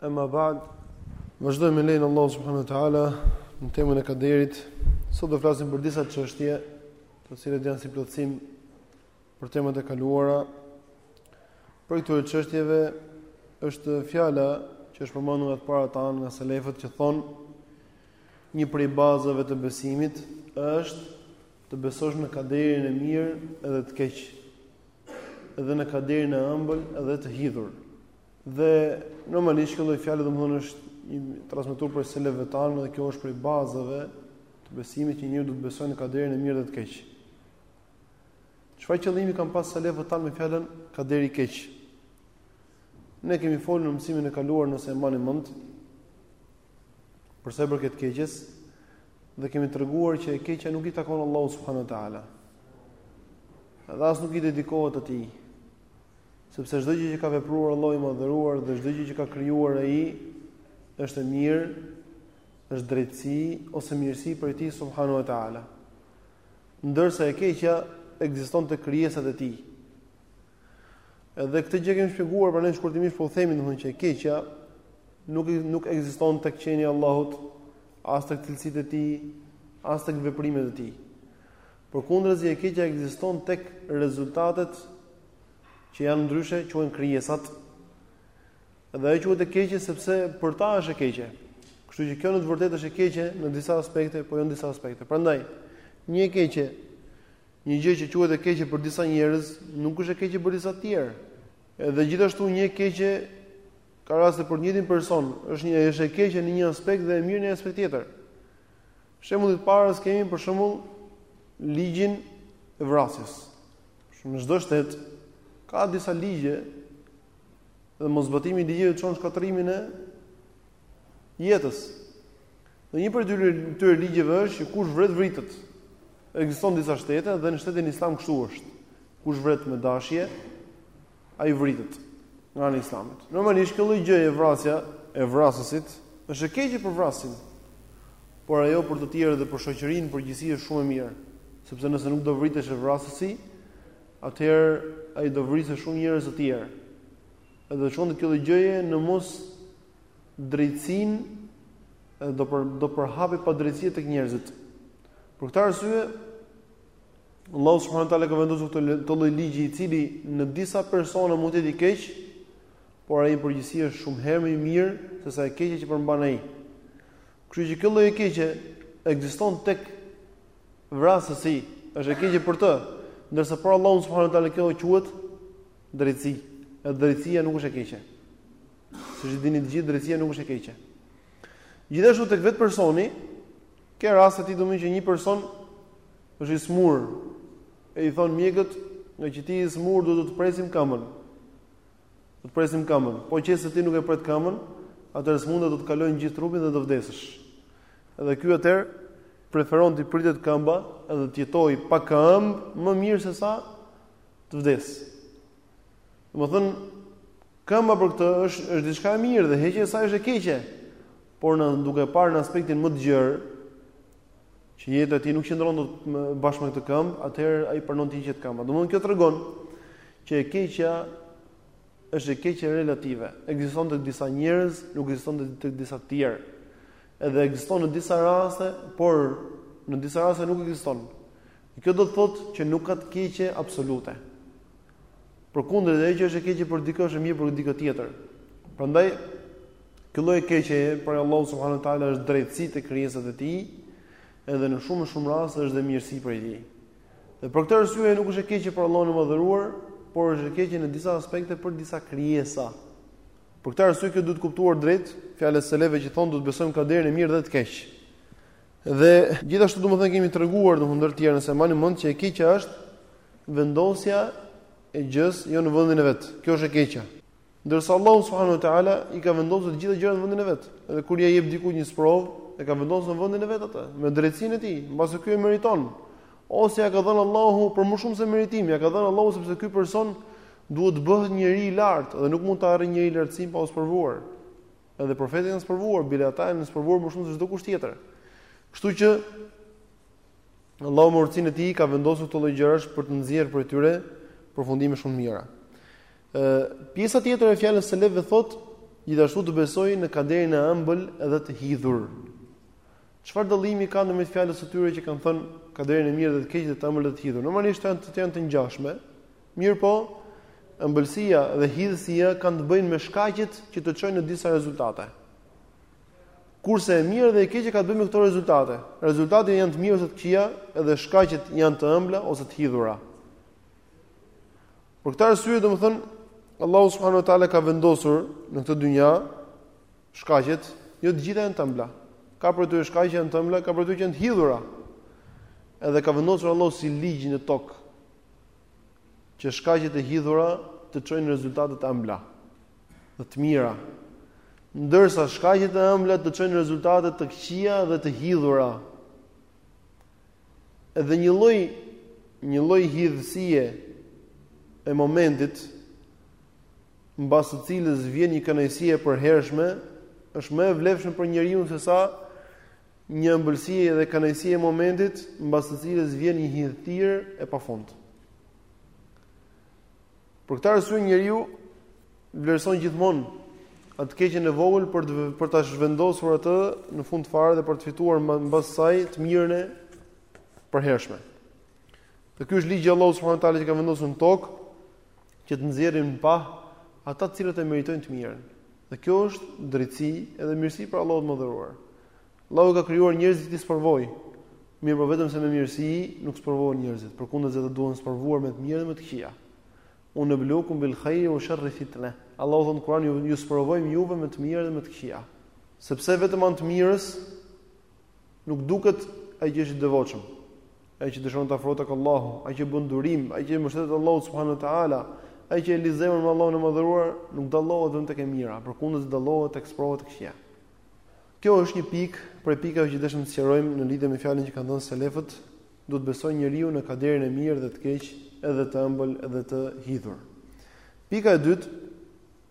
Emma ba'd. Vazhdojmë me lejnë Allah subhanahu wa taala në temën e kaderit. Sot do flasim për disa çështje, të cilat janë si plotësim për temat e kaluara. Prej këtyre çështjeve është fjala që është përmendur nga të parët tanë nga selefët që thonë një prej bazave të besimit është të besosh në kaderin e mirë edhe të keq, edhe në kaderin e ëmbël edhe të hidhur. Dhe normalisht kjo lloj fjale domethënë është i transmetuar prej selefëve tanë dhe kjo është prej bazave të besimit që njeriu duhet të besojë në kaderin e mirë dhe të keq. Çfarë qëllimi kanë pas selefët tanë me fjalën kaderi i keq? Ne kemi folur në mësimin e kaluar nëse e mbani mend për sa i përket keqes dhe kemi treguar që e keqja nuk i takon Allahut subhanahu wa taala. Dhe as nuk i dedikohet atij. Sepse çdo gjë që ka vepruar Allahu i Madhëruar dhe çdo gjë që ka krijuar ai është e mirë, është drejtësi ose mirësi prej tij subhanahu wa taala. Ndërsa e keqja ekziston tek krijesat e tij. Edhe këtë gjë kemi shpjeguar prandaj shkurtimisht po u themi domethënë që e keqja nuk nuk ekziston tek qenia e Allahut, as tek cilësitë e tij, as tek veprimet e tij. Përkundrazi e keqja ekziston tek rezultatet që janë ndryshe, quhen krijesat. Dhe ajo quhet e keqe sepse për ta është e keqe. Kështu që kjo në të vërtetë është e keqe në disa aspekte, po jo në disa aspekte. Prandaj, një e keqe, një gjë që quhet e keqe për disa njerëz, nuk është e keqe për disa të tjerë. Edhe gjithashtu një e keqe ka raste për njëtin person, është një është e keqe në një aspekt dhe e mirë në një aspekt tjetër. Shembulli i parë është kemi për shembull ligjin e vrasjes. Në çdo shtet ka disa ligje dhe moszbatimi i ligjeve çon shkatërrimin e jetës. Dhe një prej këtyre ligjeve është që kush vret vritet. Ekziston disa shtete dhe në shtetin islam kështu është. Kush vret me dashje, ai vritet nga ana e Islamit. Normalisht kjo lloj gjëje vrasja e vrasësit është e keqe për vrasësin. Por ajo për të tjerë dhe për shoqërinë përgjithësi është shumë e mirë, sepse nëse nuk do vriteshe vrasësi, atëherë ai do vriste shumë njerëz të tjerë. Edhe do çonte kjo lloj gjëje në mosdrejtësinë do për do përhapej padrejtësi tek njerëzit. Për këtë arsye Allahu subhanahu wa taala ka vendosur këtë lloj ligji i cili në disa persona mund të jetë i keq, por ai në përgjithësi është shumë herë më i mirë se sa e keqja që përmban ai. Kështu që kjo lloj e keqe ekziston tek vrasësi, është e keqe për të, ndërsa për Allahun subhanahu wa taala kjo quhet drejtësi. E drejtësia nuk është e keqe. Siç e dini të gjithë, drejtësia nuk është e keqe. Gjithashtu tek vetë personi Ke raste ti domethënë që një person është i smur e i thon mjekët, nga që ti i smur do të të presim këmbën. Do të presim këmbën. Po që se ti nuk e pret këmbën, atëherë smunda do të kalojë në gjithë trupin dhe do të vdesësh. Edhe ky atëherë preferon t'i pritet këmba edhe të jetoj pa këmbë më mirë se sa të vdes. Domethënë këmba për këtë është është diçka e mirë dhe heqja e saj është e keqe. Por në duke parë në aspektin më të gjerë, që jeta e tij nuk qëndron dot bashkë me këtë këmbë, atëherë ai pranon të hiqet këmba. Domthonë kjo tregon që e keqja është e keqe relative. Ekziston tek disa njerëz, nuk ekziston tek disa të tjerë. Edhe ekziston në disa raste, por në disa raste nuk ekziston. Kjo do të thotë që nuk ka të keqe absolute. Përkundër, ajo që është e keqe për dikë është e mirë për dikë tjetër. Prandaj kjo lloj e keqe prej Allahu subhanahu wa taala është drejtësi te krijesat e tij, edhe në shumë shumë raste është dhe mirësi prej tij. Dhe për këtë arsye nuk është e keqe për Allahun e madhëruar, por është e keqe në disa aspekte për disa krijesa. Për këtë arsye kjo duhet kuptuar drejt fjala e selefëve që thonë do të besojmë kaderin e mirë dhe të keq. Dhe gjithashtu domethënë kemi treguar domethënë ndër të tjera nëse mani mend që e keqja është vendosja e gjës jo në vendin e vet. Kjo është e keqja. Ndërsa Allahu subhanahu wa taala i ka vendosur të gjitha gjërat në vendin e vet. Edhe kur ia jep dikujt një sprovë, e ka vendosur në vendin e vet atë, me drejtsinë e tij, mbase ky e meriton. Ose ja ka dhënë Allahu për më shumë se meritim, ja ka dhënë Allahu sepse ky person duhet të bëhet njeri i lartë dhe nuk mund të arrijë njeri lartësinë pa u sprovuar. Edhe profetët janë sprovuar, bile ata janë sprovuar më shumë se çdo kush tjetër. Kështu që Allahu me urtësinë e tij ka vendosur këto lloj gjërash për të nxjerrë prej tyre përfundime shumë të mira. Ë pjesa tjetër e fjalës së selefëve thot gjithashtu të besoj në kaderin e ëmbël dhe të hidhur. Çfarë dallimi ka ndërmjet fjalës së tyre që kanë thënë kaderin e mirë dhe të keq dhe të ëmbël dhe të hidhur? Normalisht janë të janë të ngjashme, Mirëpo, ëmbëlsia dhe hidhësia kanë të bëjnë me shkaqet që të çojnë në disa rezultate. Kurse e mirë dhe e keqja ka të bëjë me këto rezultate. Rezultatet janë të mira ose të këqija, edhe shkaqet janë të ëmbla ose të hidhura. Për këtë arsye, domethënë, Allahu subhanahu wa taala ka vendosur në këtë dynja shkaqet, jo të gjitha janë të ëmbla. Ka për të shkaqe janë të ëmbla, ka prej tyre që janë të hidhura. Edhe ka vendosur Allahu si ligj në tokë që shkaqet e hidhura të çojnë në rezultate të ëmbla, dhe të mira, ndërsa shkaqet e ëmbla të çojnë në rezultate të këqija dhe të hidhura. Edhe një lloj një lloj hidhësie e momentit mbas së cilës vjen një kënaqësi e përhershme, është më e vlefshme për njeriun se sa Një ëmbëlsi dhe kënaqësi e momentit, mbas së cilës vjen një hidhësirë e pafund. Për këtë arsye njeriu vlerëson gjithmonë atë keqen e vogël për të për ta zhvendosur atë në fund fare dhe për të fituar mbas saj të mirën e përhershme. Dhe ky është ligji i Allahut subhanuhu teala që ka vendosur në tokë që të nxjerrë në pah ata të cilët e meritojnë të mirën. Dhe kjo është drejtësi edhe mirësi prej Allahut të madhëruar. Allahu ka krijuar njerëzit t'i sprovojë. Mirëpo vetëm se me mirësi nuk sprovohen njerëzit, përkundrazi ata duhen sprovuar me të mirë dhe me të këqija. Ue neblukum bil khairi wa sharri fitne. Allahu thotë në Kur'an ju sprovojmë juve me të mirë dhe me të këqija. Sepse vetëm me anë të mirës nuk duket ai që është i devotshëm. Ai që dëshiron të afrohet tek Allahu, ai që bën durim, ai që i mbështetet Allahut subhanahu wa taala, ai që e lidh zemrën me Allahun e madhëruar, nuk dallohet vetëm tek e mira, përkundrazi dallohet tek sprovat e këqija. Kjo është një pikë prej pikave që deshëm të sqarojmë në lidhje me fjalën që kanë thënë selefët, duhet të besojë njeriu në kaderin e mirë dhe të keq, edhe të ëmbël edhe të hidhur. Pika e dytë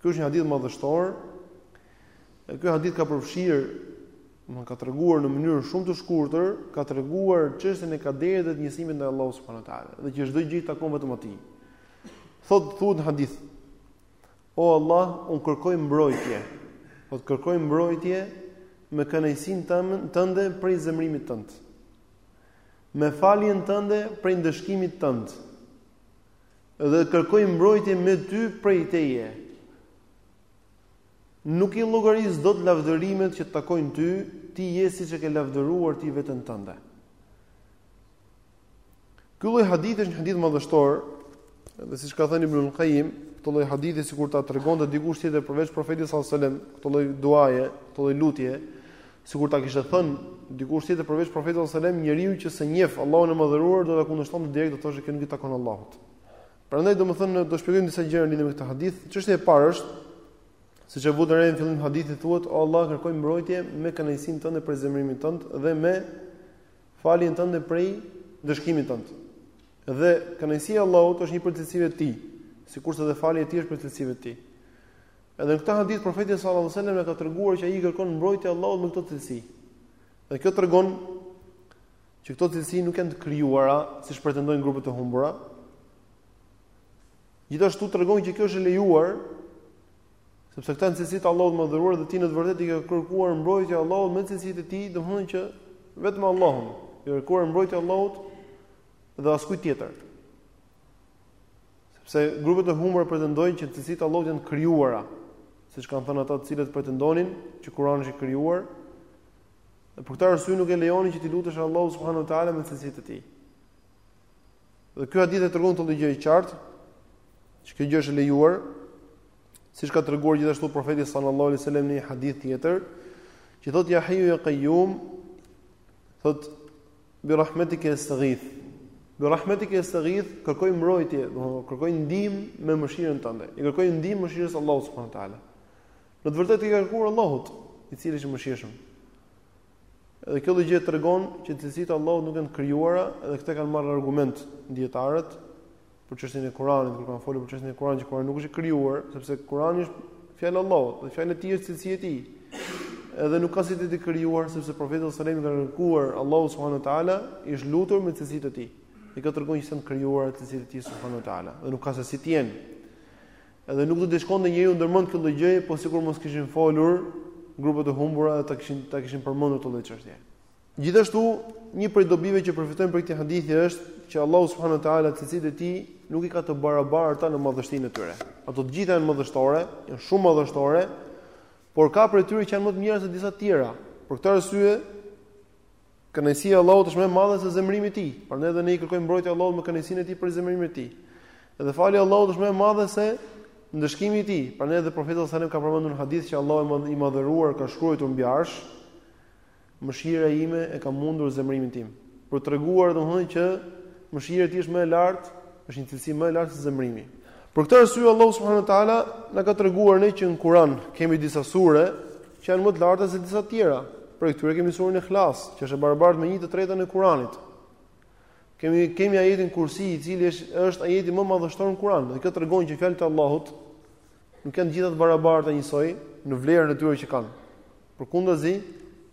Ky është një hadith madhështor. Dhe ky hadith ka përfshirë, ka treguar në mënyrë shumë të shkurtër, ka treguar çështjen e kaderit dhe të njësimit ndaj Allahut subhanahu wa taala, dhe që çdo gjë i takon vetëm atij. Thot thuhet në hadith: O Allah, un kërkoj mbrojtje. Thot kërkoj mbrojtje me kënaqësinë tënde prej zemrimit tënd. Me faljen tënde prej ndëshkimit tënd. dhe kërkoj mbrojtje me ty prej teje. Nuk i llogaris dot lavdërimet që të takojnë ty, ti je siç e ke lavdëruar ti veten tënde. Ky lloj hadithi është një hadith madhështor, dhe siç ka thënë Ibnul Qayyim, këtë lloj hadithi sikur ta tregonte dikush tjetër përveç profetit sallallahu alajhi wasallam, këtë lloj duaje, këtë lloj lutje, Sikur ta kishte thënë dikush tjetër përveç profetit sallallahu alajhi wasallam, njeriu që s'e njeh Allahun e Madhëruar do ta kundërshtonte direkt do thoshte kjo nuk i takon Allahut. Prandaj domethënë do shpjegojmë disa gjëra lidhur me këtë hadith. Çështja e parë është siç e vutë re në fillim hadithit thuhet o Allah kërkoj mbrojtje me kënaqësinë tënde prej zemrimit tënd dhe me faljen tënde prej ndëshkimit tënd. Dhe kënaqësia e Allahut është një prej cilësive të tij, sikurse edhe falja e tij është prej cilësive të tij. Edhe në këtë hadith profeti sallallahu alajhi wasallam na ka treguar që ai i kërkon mbrojtje Allahut me këto cilësi. Dhe kjo tregon që këto cilësi nuk janë të krijuara, siç pretendojnë grupet e humbura. Gjithashtu tregon që kjo është e lejuar, sepse këta janë cilësitë e Allahut të Madhëruar dhe ti në të vërtetë i ke kërkuar mbrojtje Allahut me cilësitë e tij, domethënë që vetëm Allahut i ke kërkuar mbrojtje Allahut dhe askujt tjetër. Sepse grupet e humbura pretendojnë që cilësitë e Allahut janë të krijuara, siç kanë thënë ata të cilët pretendonin që Kurani është i krijuar. Dhe për këtë arsye nuk e lejonin që t'i lutesh Allahut subhanahu wa taala me cilësitë e tij. Dhe ky hadith e tregon këtë gjë të qartë, që kjo gjë është e lejuar, siç ka treguar gjithashtu profeti sallallahu alaihi wasallam në një hadith tjetër, që thotë ya hayyu ya qayyum, thotë Bi rahmetike estaghith. Bi rahmetike estaghith, kërkoj mbrojtje, do kërkoj ndihmë me mëshirën tënde. I kërkoj ndihmë mëshirës së Allahut subhanahu wa taala. Në të vërtetë i ke kërkuar Allahut, i cili është i mëshirshëm. Edhe kjo gjë tregon që cilësitë e Allahut nuk janë të krijuara, edhe këtë kanë marrë argument dijetarët, për çështjen e Kuranit, kur kanë folur për çështjen e Kuranit, që Kurani nuk është i krijuar, sepse Kurani është fjalë e Allahut, dhe fjala e tij është cilësi e tij. Edhe nuk ka cilësi të krijuar sepse profeti sallallahu alajhi wasallam ka kërkuar Allahu subhanahu wa taala i është lutur me cilësitë e tij. Dhe kjo tregon që s'janë të krijuara cilësitë e tij subhanahu wa taala, dhe nuk ka se si të jenë. Edhe nuk do t'i shkonte njeriut ndërmend këtë lloj gjëje, po sikur mos kishin folur grupet e humbura dhe ta kishin ta kishin përmendur këtë lloj çështje. Gjithashtu, një prej dobive që përfitojmë prej këtij hadithi është që Allahu subhanahu wa taala cilësitë e tij nuk i ka të barabarta në madhështinë e tyre. Ato të gjitha janë madhështore, janë shumë madhështore, por ka prej tyre që janë më të mira se disa të tjera. Për këtë arsye, kënaqësia e Allahut është më e madhe se zemërimi i tij. Prandaj edhe ne i kërkojmë mbrojtje Allahut me kënaqësinë e tij prej zemërimit të tij. Edhe falja e Allahut është më e madhe se ndëshkimi i tij. Prandaj edhe profeti sallallahu alajhi wasallam ka përmendur në hadith që Allahu i madhëruar ka shkruar mbi arsh, Mëshira ime e ka mundur zemërimin tim. Për të treguar domethënë që mëshira e tij është më e lartë, është një cilësi më e lartë se zemërimi. Për këtë arsye Allahu subhanahu wa taala na ka treguar ne që në Kur'an kemi disa sure që janë më të larta se disa të tjera. Prej këtyre kemi surën Ikhlas, që është e barabartë me 1/3 e Kur'anit. Kemi kemi ajetin Kursi, i cili është është ajeti më madhështor në Kur'an. Dhe kjo tregon që fjalët e Allahut nuk janë gjithë të barabarta njësoj në vlerën e tyre që kanë. Përkundazi,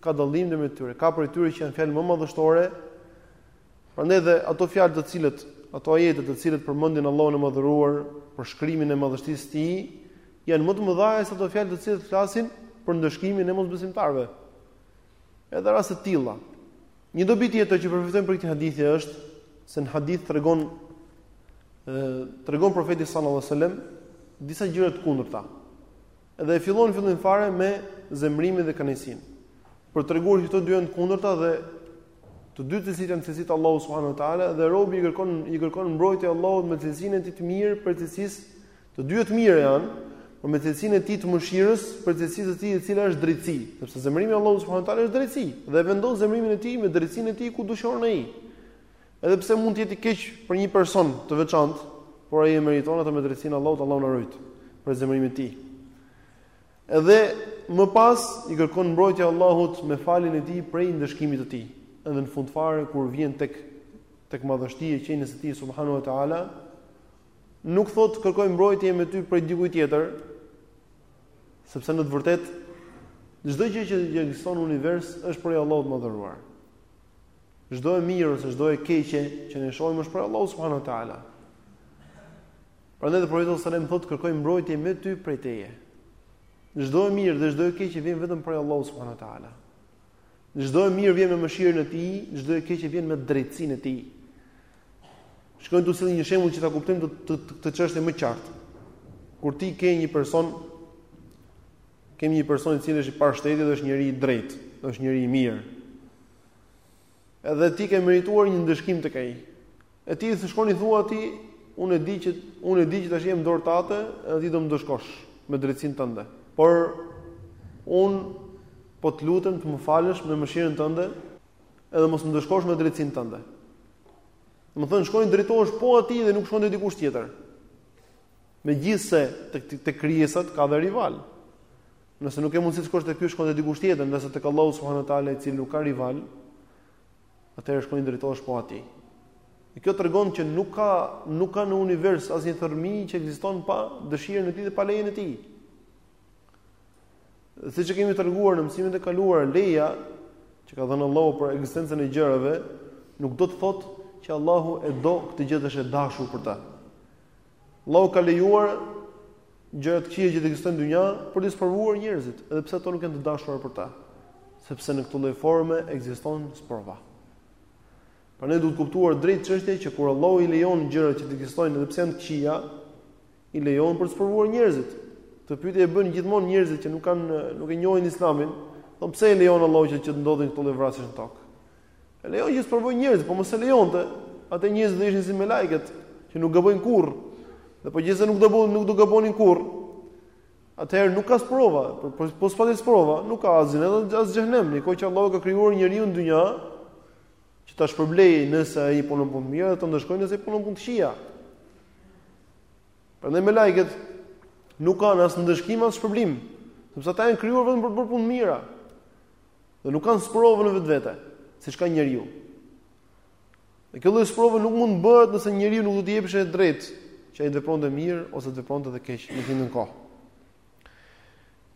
ka dallim në mes tyre. Ka prej tyre që janë fjalë më madhështore, prandaj dhe ato fjalë të cilët, ato ajete të cilët përmendin Allahun e Madhëruar përshkrimin e madhështisë së Tij, janë më të mëdha se ato fjalë të cilët flasin për ndëshkimin e mosbesimtarëve. Edhe raste të tilla. Një dobi tjetër që përfitojmë prej këtij hadithi është se në hadith tregon ë tregon profeti sallallahu alajhi wasallam disa gjëra të kundërta. Dhe e fillon fillim fare me zemërimin dhe kënaqësinë. Për të treguar që këto dy janë të kundërta dhe të dy cilësitë janë cilësi të Allahut subhanuhu teala dhe robi i kërkon i kërkon mbrojtje Allahut me cilësinë e tij të mirë prej cilësisë të dy të mira janë por me cilësinë e tij të mëshirës prej cilësisë së tij e cila është drejtësi sepse zemërimi i Allahut subhanuhu teala është drejtësi dhe e vendon zemërimin e tij me drejtësinë e tij ku dëshiron ai Edhe pse mund të jetë i keq për një person të veçantë, por ai e meriton atë me drejtësinë e Allahut, Allahu na rujt prej zemërimit të tij. Edhe më pas i kërkon mbrojtje Allahut me faljen e tij prej ndëshkimit të tij. Edhe në fund fare kur vjen tek tek madhështia e qenies së tij subhanahu wa taala, nuk thotë kërkoj mbrojtje me ty prej dikujt tjetër, sepse në të vërtetë çdo gjë që ekziston në univers është prej Allahut të madhëruar. Çdo e mirë ose çdo e keqe që ne shohim është prej Allahu subhanahu wa taala. Prandaj profeti sallallahu alajhi wasallam thotë kërkoj mbrojtje me ty prej teje. Çdo e mirë dhe çdo e keqe vjen vetëm prej Allahu subhanahu wa taala. Çdo e mirë vjen me mëshirën e tij, çdo e keqe vjen me drejtsinë e tij. Shkojmë të sjellim një shembull që ta kuptojmë këtë çështje më qartë. Kur ti ke një person Kemi një person i cili është i parë shteti dhe është njeri i drejtë, është njeri i mirë. Edhe ti ke merituar një ndëshkim tek ai. E ti shkon i thua atij, unë e di që, unë e di që tash jam n'dorë tate, edhe ti do më ndëshkosh me drejtsinë tënde. Por, unë po të lutem të më falësh me mëshirën tënde, edhe mos më ndëshkosh me drejtsinë tënde. Domethënë, shkon i drejtohesh po atij dhe nuk shkon te dikush tjetër. Megjithëse tek tek krijesat ka dhe rival. Nëse nuk ke mundësi të shkosh te ky shkon te dikush tjetër, ndërsa tek Allahu subhanahu wa taala i cili nuk ka rival, atëherë shkon i drejtohesh po atij. Dhe kjo tregon që nuk ka nuk ka në univers asnjë thërrime që ekziston pa dëshirën e tij dhe pa lejen e tij. Siç e kemi treguar në mësimet e kaluara, leja që ka dhënë Allahu për ekzistencën e gjërave nuk do të thotë që Allahu e do këtë gjë dhe është e dashur për të. Allahu ka lejuar gjëra të këqija që të ekzistojnë në dynja për të sprovuar njerëzit, edhe pse ato nuk janë të dashura për të, sepse në këtë lloj forme ekziston sprova. Pra ne duhet të kuptuar drejt çështja që kur Allahu i lejon gjërat që të ekzistojnë edhe pse janë të këqija, i lejon për të sprovuar njerëzit. Këtë pyetje e bëjnë gjithmonë njerëzit që nuk kanë nuk e njohin Islamin, thonë pse i lejon Allahu që të ndodhin këto lloj vrasjesh në tokë. E lejon që të sprovojë njerëzit, po mos e lejonte, atëherë njerëzit do ishin si melaiket, që nuk gabojnë kurrë. Dhe po gjithsesi nuk do bëu, nuk do gabonin kurrë. Atëherë nuk ka sprovë, por po, po s'pati sprova, nuk ka as xhenet, edhe as xhenem, në kohë që Allahu ka krijuar njeriun në dynja që ta shpërblejë nëse ai punon punë të mira dhe ta ndëshkojë nëse punon punë të këqija. Prandaj melaiket nuk kanë as ndëshkim as shpërblim, sepse ata janë krijuar vetëm për të bërë punë të mira. Dhe nuk kanë sprovën në vetvete, siç ka njeriu. Dhe kjo lloj sprove nuk mund të bëhet nëse njeriut nuk do t'i jepej e drejta që ai të vepronte mirë ose të vepronte keq në fund të kohë.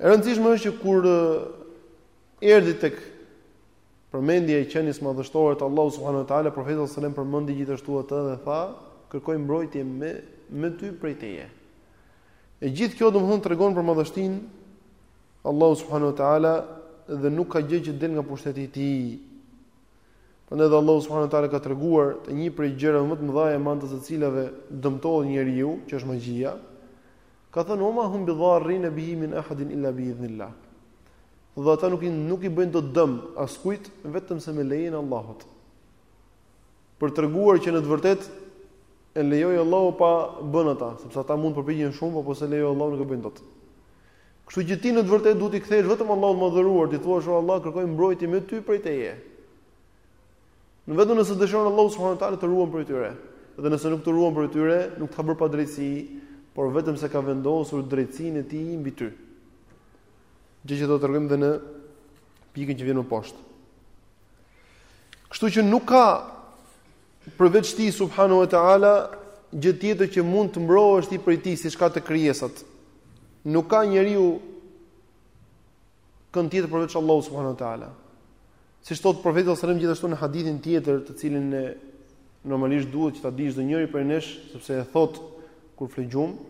E rëndësishme është që kur erdhi tek përmendja e qenies madhështore të Allahut subhanahu wa teala, profeti sallallahu alajhi wasallam përmendi gjithashtu atë dhe tha, kërkoj mbrojtje me me ty prej teje. E gjithë kjo domethënë tregon për madhështinë e Allahut subhanahu wa taala dhe nuk ka gjë që del nga pushteti i tij. Prandaj Allahu subhanahu wa taala ka treguar te një prej gjërave më të mëdha me anë të së cilave dëmtohet njeriu, që është magjia. Ka thënë Wa ma hum bi dharrine bihi min ahadin illa bi idhnillah. Dhe ata nuk i nuk i bëjnë dot dëm askujt vetëm se me lejen e Allahut. Për të treguar që në të vërtetë e lejoi Allahu pa e bënë ata, sepse ata mund të përpiqen shumë, por po s'e lejoi Allahu nuk e bëjnë dot. Kështu që ti në të vërtetë duhet t'i kthehesh vetëm Allahut të Madhëruar, t'i thuash o Allah kërkoj mbrojtje me ty prej teje. Në vetëm nëse dëshiron Allahu subhanahu wa taala të ruan prej tyre, dhe nëse nuk të ruan prej tyre, nuk të ka bërë padrejtësi, por vetëm se ka vendosur drejtësinë e tij mbi ty. Gjë që do ta tregojmë dhe në pikën që vjen më poshtë. Kështu që nuk ka Përveç Tij subhanahu wa ta'ala, gjë tjetër që mund të mbrohesh ti prej Tij, siç ka te krijesat. Nuk ka njeriu kënd tjetër përveç Allahut subhanahu wa ta'ala. Siç thotë profeti sallallahu alaihi gjithashtu në hadithin tjetër, të cilin e normalisht duhet që ta dijë çdonjëri prej nesh, sepse e thotë kur fle gjumë,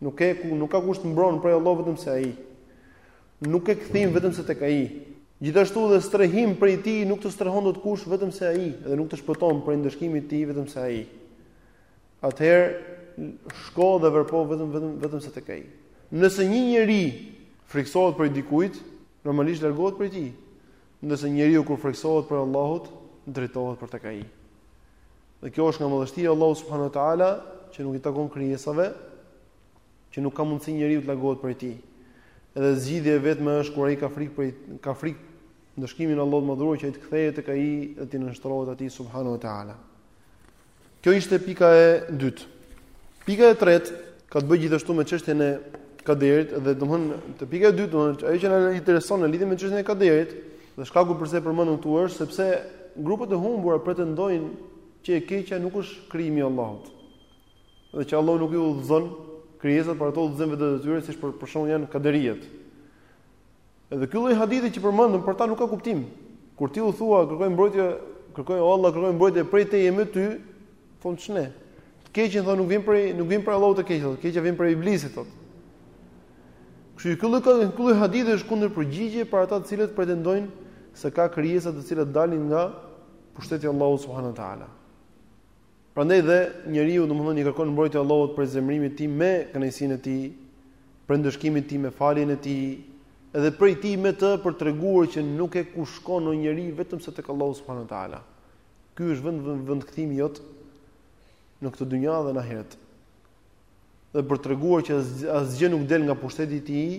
Nuk ke ku, nuk ka kush të mbron prej Allahut vetëm se Ai. Nuk ke kthim vetëm se tek Ai. Gjithashtu dhe strehim prej Tij nuk të strehon dot kush vetëm se Ai dhe nuk të shpëton prej ndëshkimit të Tij vetëm se Ai. Atëherë shko dhe vrapo vetëm vetëm vetëm se tek Ai. Nëse një njeri frikësohet prej dikujt, normalisht largohet prej tij. Ndërsa njeriu kur frikësohet prej Allahut, drejtohet për tek Ai. Dhe kjo është nga madhështia e Allahut subhanahu wa taala, që nuk i takon krijesave, që nuk ka mundësi njeriu të largohet prej tij. Edhe zgjidhja e vetme është kur ai ka frikë prej ka frikë ndëshkimin e Allahut të madhëruar që ai të kthehet tek Ai dhe t'i nënshtrohet Atij subhanahu wa taala. Kjo ishte pika e dytë. Pika e tretë ka të bëjë gjithashtu me çështjen e kaderit dhe domthon te pika e dytë domthon ajo që na intereson në lidhje me çështjen e kaderit dhe shkaku pse e përmendëm këtu është sepse grupet e humbura pretendojnë që e keqja nuk është krijimi i Allahut dhe që Allahu nuk i udhëzon krijesat por ato udhëzojnë veten e tyre siç për, për shembull janë kaderiet Edhe ky lloj hadithi që përmendëm për ta nuk ka kuptim. Kur ti u thua kërkoj mbrojtje, kërkoj o Allah, kërkoj mbrojtje prej teje me ty, thonë ç'ne. E keqja thonë nuk vjen prej nuk vjen prej Allahut e keqja, e keqja vjen prej iblisit thotë. Kështu që ky lloj ky lloj hadithi është kundërpërgjigje për ata të cilët pretendojnë se ka krijesa të cilat dalin nga pushteti i Allahut subhanuhu teala. Prandaj dhe njeriu domethënë i kërkon mbrojtje Allahut prej zemërimit të tij me kënaqësinë e tij, prej ndëshkimit të tij me faljen e tij, edhe prej tij me të për treguar që nuk ke ku shkon o njeri vetëm se tek Allahu subhanahu wa taala. Ky është vend vendkthimi jot në këtë dynja dhe në ahiret. dhe për treguar që asgjë nuk del nga pushteti i tij,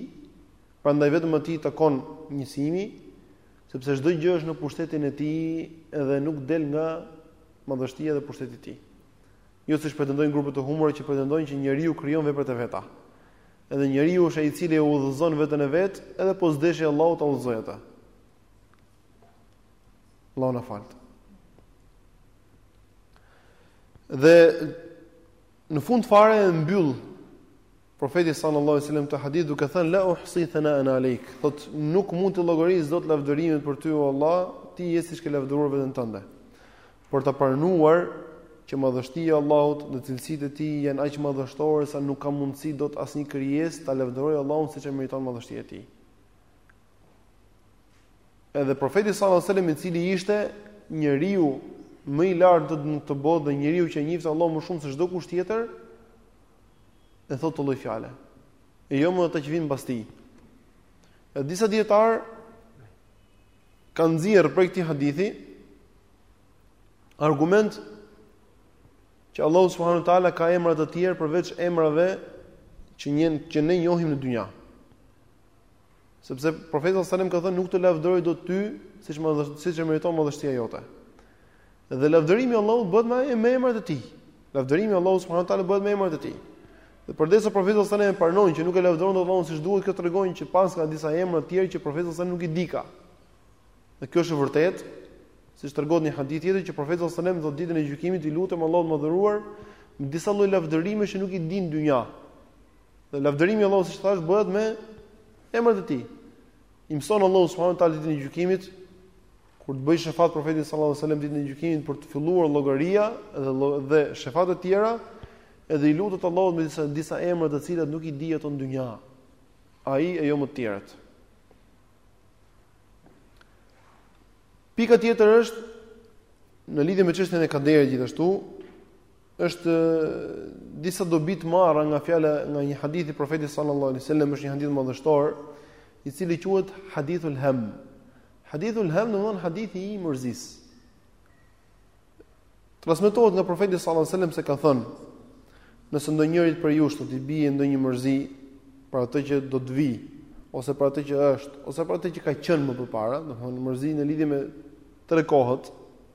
prandaj vetëm atij i takon njësimi, sepse çdo gjë është në pushtetin e tij dhe nuk del nga madhështia dhe pushteti i tij. Jo siç pretendojnë grupet e humbura që pretendojnë që njeriu krijon veprat e veta. Edhe njeriu është ai i cili e udhëzon veten e vet, edhe po s'deshi Allahu ta udhëzojë atë. Allahu na fal. Dhe Në fund fare e mbyll Profeti sallallahu alaihi wasallam këtë hadith duke thënë la uhsi thana'an aleik, thotë nuk mund t'i llogaris dot lavdërimet për ty o Allah, ti je siç ke lavdëruar veten tënde. Për ta pranuar që madhështia e Allahut dhe cilësitë e tij janë aq madhështore sa nuk ka mundësi dot asnjë krijesë ta lavdërojë Allahun siç e meriton madhështia e tij. Edhe Profeti sallallahu alejhi ue sellem i cili ishte njeriu më i lartë në këtë botë dhe njeriu që e njihte Allahun më shumë se çdokush tjetër e thotë këtë lloj fjale. E jo më ata që vijnë pas tij. E disa dijetarë kanë nxjerrë prej këtij hadithi argument që Allahu subhanahu wa taala ka emra të tjerë përveç emrave që një që ne njohim në dynja. Sepse profeti sallallahu alajhi wasallam ka thënë nuk të lavdëroj dot ty, siç më siç e meriton madhështia jote. Dhe lavdërimi i Allahut bëhet me me emrat e tij. Lavdërimi i Allahut subhanahu wa taala bëhet me emrat e tij. Dhe përderisa profeti sallallahu alajhi wasallam pranon që nuk e lavdëron dot Allahun siç duhet, kjo tregon që paska disa emra të tjerë që profeti sallallahu alajhi wasallam nuk i dika. Dhe kjo është e vërtetë, siç tregon një hadith tjetër që profeti sallallahu alajhi wasallam thotë ditën e gjykimit i lutem Allahut madhëruar me disa lloj lavdërime që nuk i din dynja. Dhe lavdërimi i Allahut siç thashë bëhet me emrat e tij. I mëson Allahu subhanahu wa taala ditën e gjykimit kur të bëjë shefat profeti sallallahu alajhi wasallam ditën e gjykimit për të filluar llogaria dhe dhe shefatet e tjera, edhe i lutet Allahut me disa disa emra të cilat nuk i di ato në dynja. Ai e jo më të tjerët. Pika tjetër është në lidhje me çështjen e kaderit gjithashtu, është disa dobi të marra nga fjala nga një hadith i profetit sallallahu alaihi wasallam është një hadith madhështor i cili quhet hadithul hem hadithul hem do të thonë hadithi i mërzisë transmetohet nga profeti sallallahu alaihi wasallam se ka thënë nëse ndonjërit prej jush i bie ndonjë mërzi për atë që do të vijë ose për atë që është ose për atë që ka qenë më përpara do të thonë mërzi në lidhje me tre kohët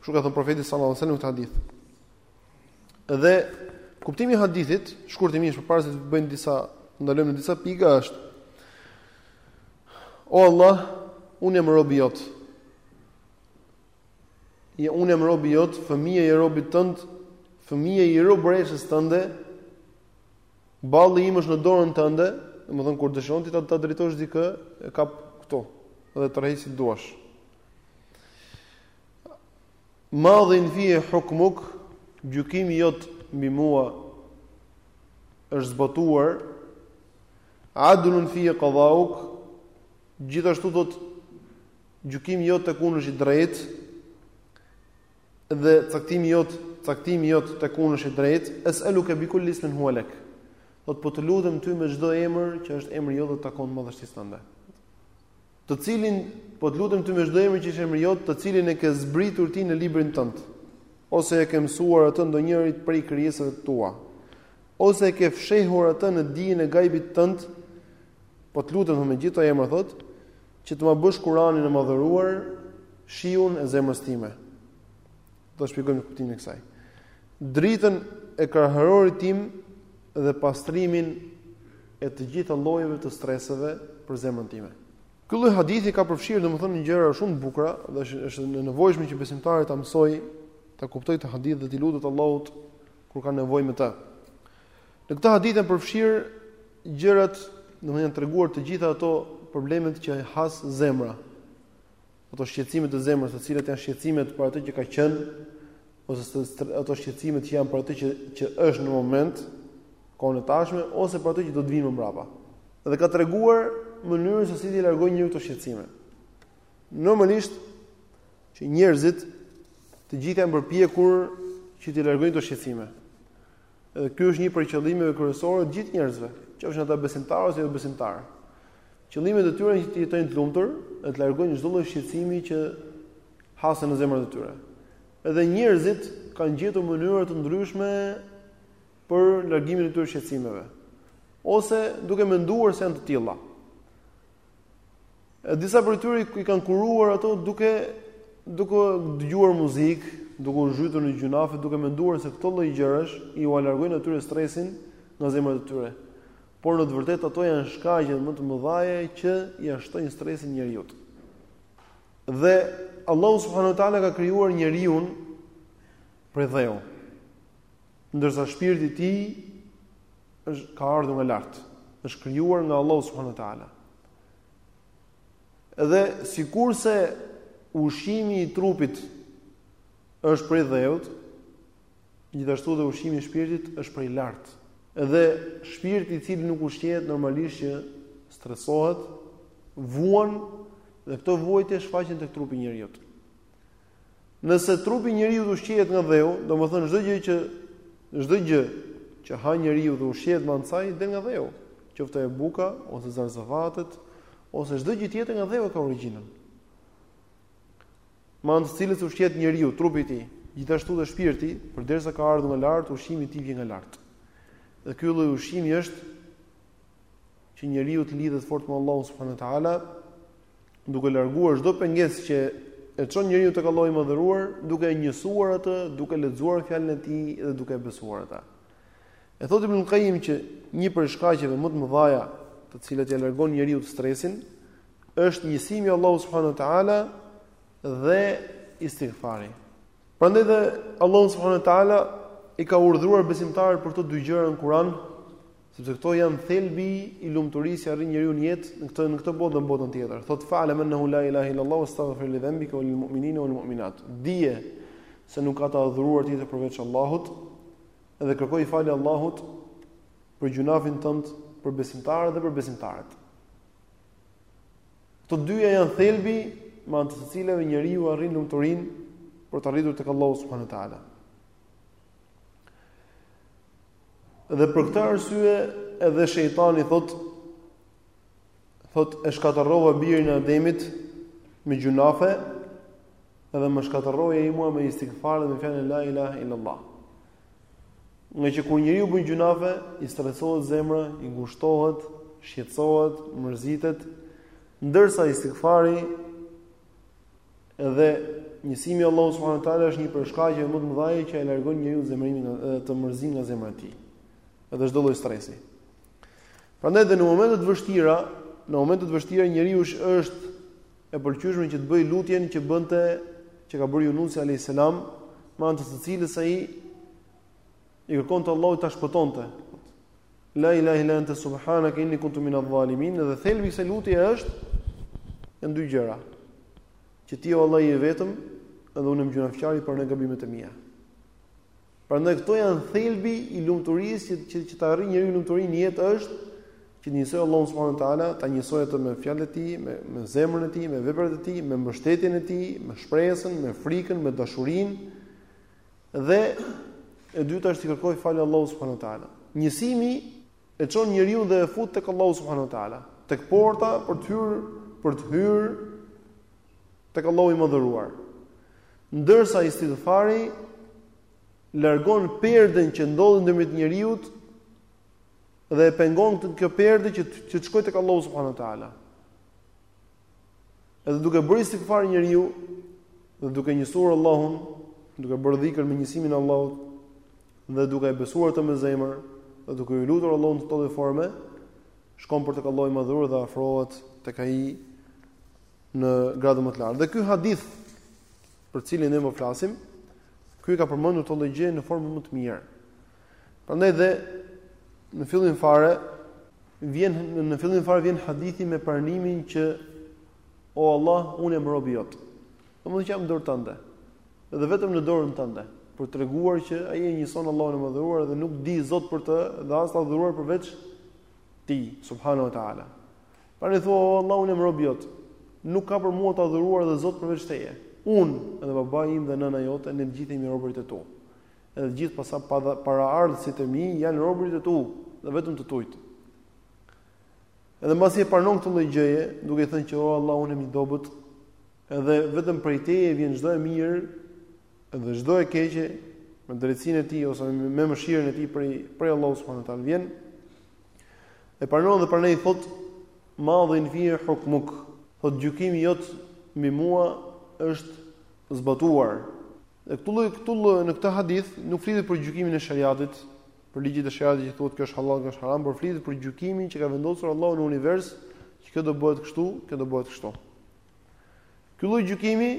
Kështu ka thënë profeti sallallahu alajhi wasallam këtë hadith. Dhe kuptimi i hadithit, shkurtimisht përpara se të bëjmë disa të ndalojmë në disa pika është O Allah, unë jam robi jot. Ja unë jam robi jot, fëmija e robit tënd, fëmija e robëreshës tënde. Balli im është në dorën tënde, domethënë kur dëshiron ti ta ta drejtosh dikë, e kap këtu dhe tërheq si duash. Madhin fije hukmuk, gjykimi jot mbi mua është zbatuar. Adlun fije qadauk, gjithashtu thotë gjykimi jot tek unë është i drejtë dhe caktimi jot caktimi jot tek unë është i drejtë es eluke bi kulli ismin huwa lak thotë po të lutem ty me çdo emër që është emri jot dhe i takon madhështisë tënde Të cilin, po të lutem ty me çdo emër që është emri jot, të cilin e ke zbritur ti në librin tënd, ose ia ke mësuar atë ndonjërit prej krijesave të tua, ose e ke fshehur atë në dijen e gajbit tënd, po të lutem me gjithë këto emra thotë, që të ma bësh Kur'anin e madhëruar shiun e zemrës time. Do të shpjegojmë kuptimin e kësaj. Dritën e krahërorit tim dhe pastrimin e të gjitha llojeve të streseve për zemrën time. Ky lloj hadithi ka përfshirë domethënë gjëra shumë të bukura dhe është e nevojshme që besimtari ta mësojë, ta kuptojë këtë hadith dhe t'i lutet Allahut kur ka nevojë me të. Në këtë hadith janë përfshirë gjërat, domethënë janë treguar të gjitha ato problemet që has zemra. ato shqetësime të zemrës, të cilat janë shqetësime për atë që ka qenë ose ato shqetësime që janë për atë që që është në moment, kohën e tashme ose për atë që do të vijë më mbrapa. Dhe ka treguar mënyrën se si t'i largojë njeriu këto shqetësime. Normalisht që njerëzit të gjithë janë përpjekur që t'i largojnë këto shqetësime. Dhe ky është një prej qëllimeve kryesore të gjithë njerëzve, qofshin ata besimtarë ose jo besimtarë. Qëllimet e tyre janë të jetojnë të lumtur e të largojnë çdo lloj shqetësimi që hasen në zemrat e tyre. Edhe njerëzit kanë gjetur mënyra të ndryshme për largimin e këtyre shqetësimeve ose duke menduar se janë të tilla. E disa prej tyre i kanë kuruar ato duke duke dëgjuar muzikë, duke u zhytur në gjynahe, duke menduar se këto lloj gjërash ua largojnë atyre stresin nga zemrat e tyre. Por në të vërtetë ato janë shkaqet më të mëdhaja që ia shtojnë stresin njeriut. Dhe Allahu subhanahu wa taala ka krijuar njeriun prej dheu. Ndërsa shpirti i tij është ka ardhur nga lart, është krijuar nga Allahu subhanahu wa taala. Dhe sikurse ushqimi i trupit është prej dheut, Gjithashtu dhe ushqimi i shpirtit është prej lart. Dhe shpirti i cili nuk ushqehet normalisht që stresohet, vuan dhe këto vuajtje shfaqen tek trupi i njeriut. Nëse trupi i njeriut ushqehet nga dheu, domethënë çdo gjë që çdo gjë që ha njeriu dhe ushqehet me anë të saj del nga dheu, qoftë ajo buka ose zarzavatet ose çdo gjë tjetër nga dheu e ka origjinën. me anë të cilës ushqehet njeriu, trupi i tij, gjithashtu dhe shpirti, përderisa ka ardhur nga lart, ushqimi i tij vjen nga lart. Dhe ky lloj ushqimi është që njeriu të lidhet fort me Allahun subhanahu teala, duke larguar çdo pengesë që e çon njeriun tek Allahu i madhëruar, duke e njësuar atë, duke lexuar fjalën e tij dhe duke e besuar atë. E thotë Ibn Qayyim që një prej shkaqeve më të mëdha, të cilat ia largojnë njeriut stresin, është njësimi i Allahut subhanahu wa taala dhe istighfari. Prandaj dhe Allahu subhanahu wa taala i ka urdhëruar besimtarët për këto dy gjëra në Kur'an, sepse këto janë thelbi i lumturisë që arrin njeriu në jetë në këtë në këtë botë dhe në botën tjetër. Thot fa'lam annahu la ilaha illa Allah wastaghfir li dhanbika wal mu'minina wal mu'minat. Dije se nuk ka të adhuruar tjetër përveç Allahut dhe kërkoj falje Allahut për gjynafin tënd për besimtarët dhe për besimtaret. Këto dyja janë thelbi me anë të së cilave njeriu arrin lumturinë për të arritur tek Allahu subhanahu wa taala. Dhe për këtë arsye edhe shejtani thot thot e shkatërrova birin e Ademit me gjynafe edhe më shkatërroi ai mua me istighfar dhe me fjalën la ilaha illallah. Ngaqë kur njeriu bën gjynafe, i stresohet zemra, i ngushtohet, shqetësohet, mërzitet, ndërsa istighfari dhe njësimi i Allahut subhanahu wa taala është një prej shkaqeve më të mëdha që ia largon njeriut zemërimin e të mërzinë nga zemra e tij. Edhe çdo lloj stresi. Prandaj dhe në momente të vështira, në momente të vështira njeriu është e pëlqyeshme që të bëjë lutjen që bënte që ka bërë Yunusi alayhis salam, me anë të së cilës ai i kërkonte Allahut ta shpëtonte. La ilaha illa anta subhanaka inni kuntu minadh dhalimin, dhe thelbi i kësaj lutje është janë dy gjëra. Që ti o Allah je vetëm dhe unë jam gjynafqari pranoj gabimet e mia. Prandaj këto janë thelbi i lumturisë që që ta arrijë njeriu lumturinë në jetë është që të njësojë Allahun subhanuhu teala, ta njësojë atë me fjalët e tij, me me zemrën e tij, me veprat e tij, me mbështetjen e tij, me shpresën, me frikën, me dashurinë. Dhe e dyta është t'i kërkojë falje Allahut subhanahu wa taala. Njësimi e çon njeriun dhe e fut tek Allahu subhanahu wa taala, tek porta për të hyrë për të hyrë tek Allahu i Madhëruar. Ndërsa istighfari largon perden që ndodhet ndërmjet njeriut dhe e pengon këtë kjo perde që që të shkojë tek Allahu subhanahu wa taala. Edhe duke bërë istighfar njeriu dhe duke njësuar Allahun, duke bërë dhikr me njësimin e Allahut dhe duke e besuar atë me zemër dhe duke iu lutur Allahut në këtë lloj forme, shkon për tek Allahu i madhëruar dhe afrohet tek ai në gradë më të lartë. Dhe ky hadith për të cilin ne po flasim, ky ka përmendur këtë gjë në formën më të mirë. Prandaj dhe në fillim fare vjen në fillim fare vjen hadithi me pranimin që o Allah, unë jam robi jot. Domethënë jam në dorë tënde. Dhe vetëm në dorën tënde për të treguar që ai e njëson Allahun e madhëruar dhe nuk di zot për të dhe as të adhuruar përveç tij, subhanahu wa taala. Pra i thua, O Allah, unë jam rob jot. Nuk ka për mua të adhuruar dhe Zot përveç teje. Unë, edhe babai im dhe nëna jote, ne të gjithë jemi robërit e tu. Edhe të gjithë pasa para ardhësit e mi janë robërit e tu dhe vetëm të tujt. Edhe mbasi e pranon këtë lloj gjëje, duke i thënë që o Allah, unë jam i dobët, edhe vetëm prej teje vjen çdo e mirë dhe çdo e keqe me drejtsinë e tij ose me mëshirën e tij prej prej Allahut subhanuhu teala vjen E pranon dhe prandaj thot madhin fi hukmuk. Thot gjykimi jot mbi mua është zbatuar. Dhe këtu lloj këtu lloj në këtë hadith nuk flitet për gjykimin e shariatit, për ligjet e shariatit që thuhet kjo është halal, kjo është haram, por flitet për gjykimin që ka vendosur Allahu në univers, që kjo do bëhet kështu, kjo do bëhet kështu. Ky lloj gjykimi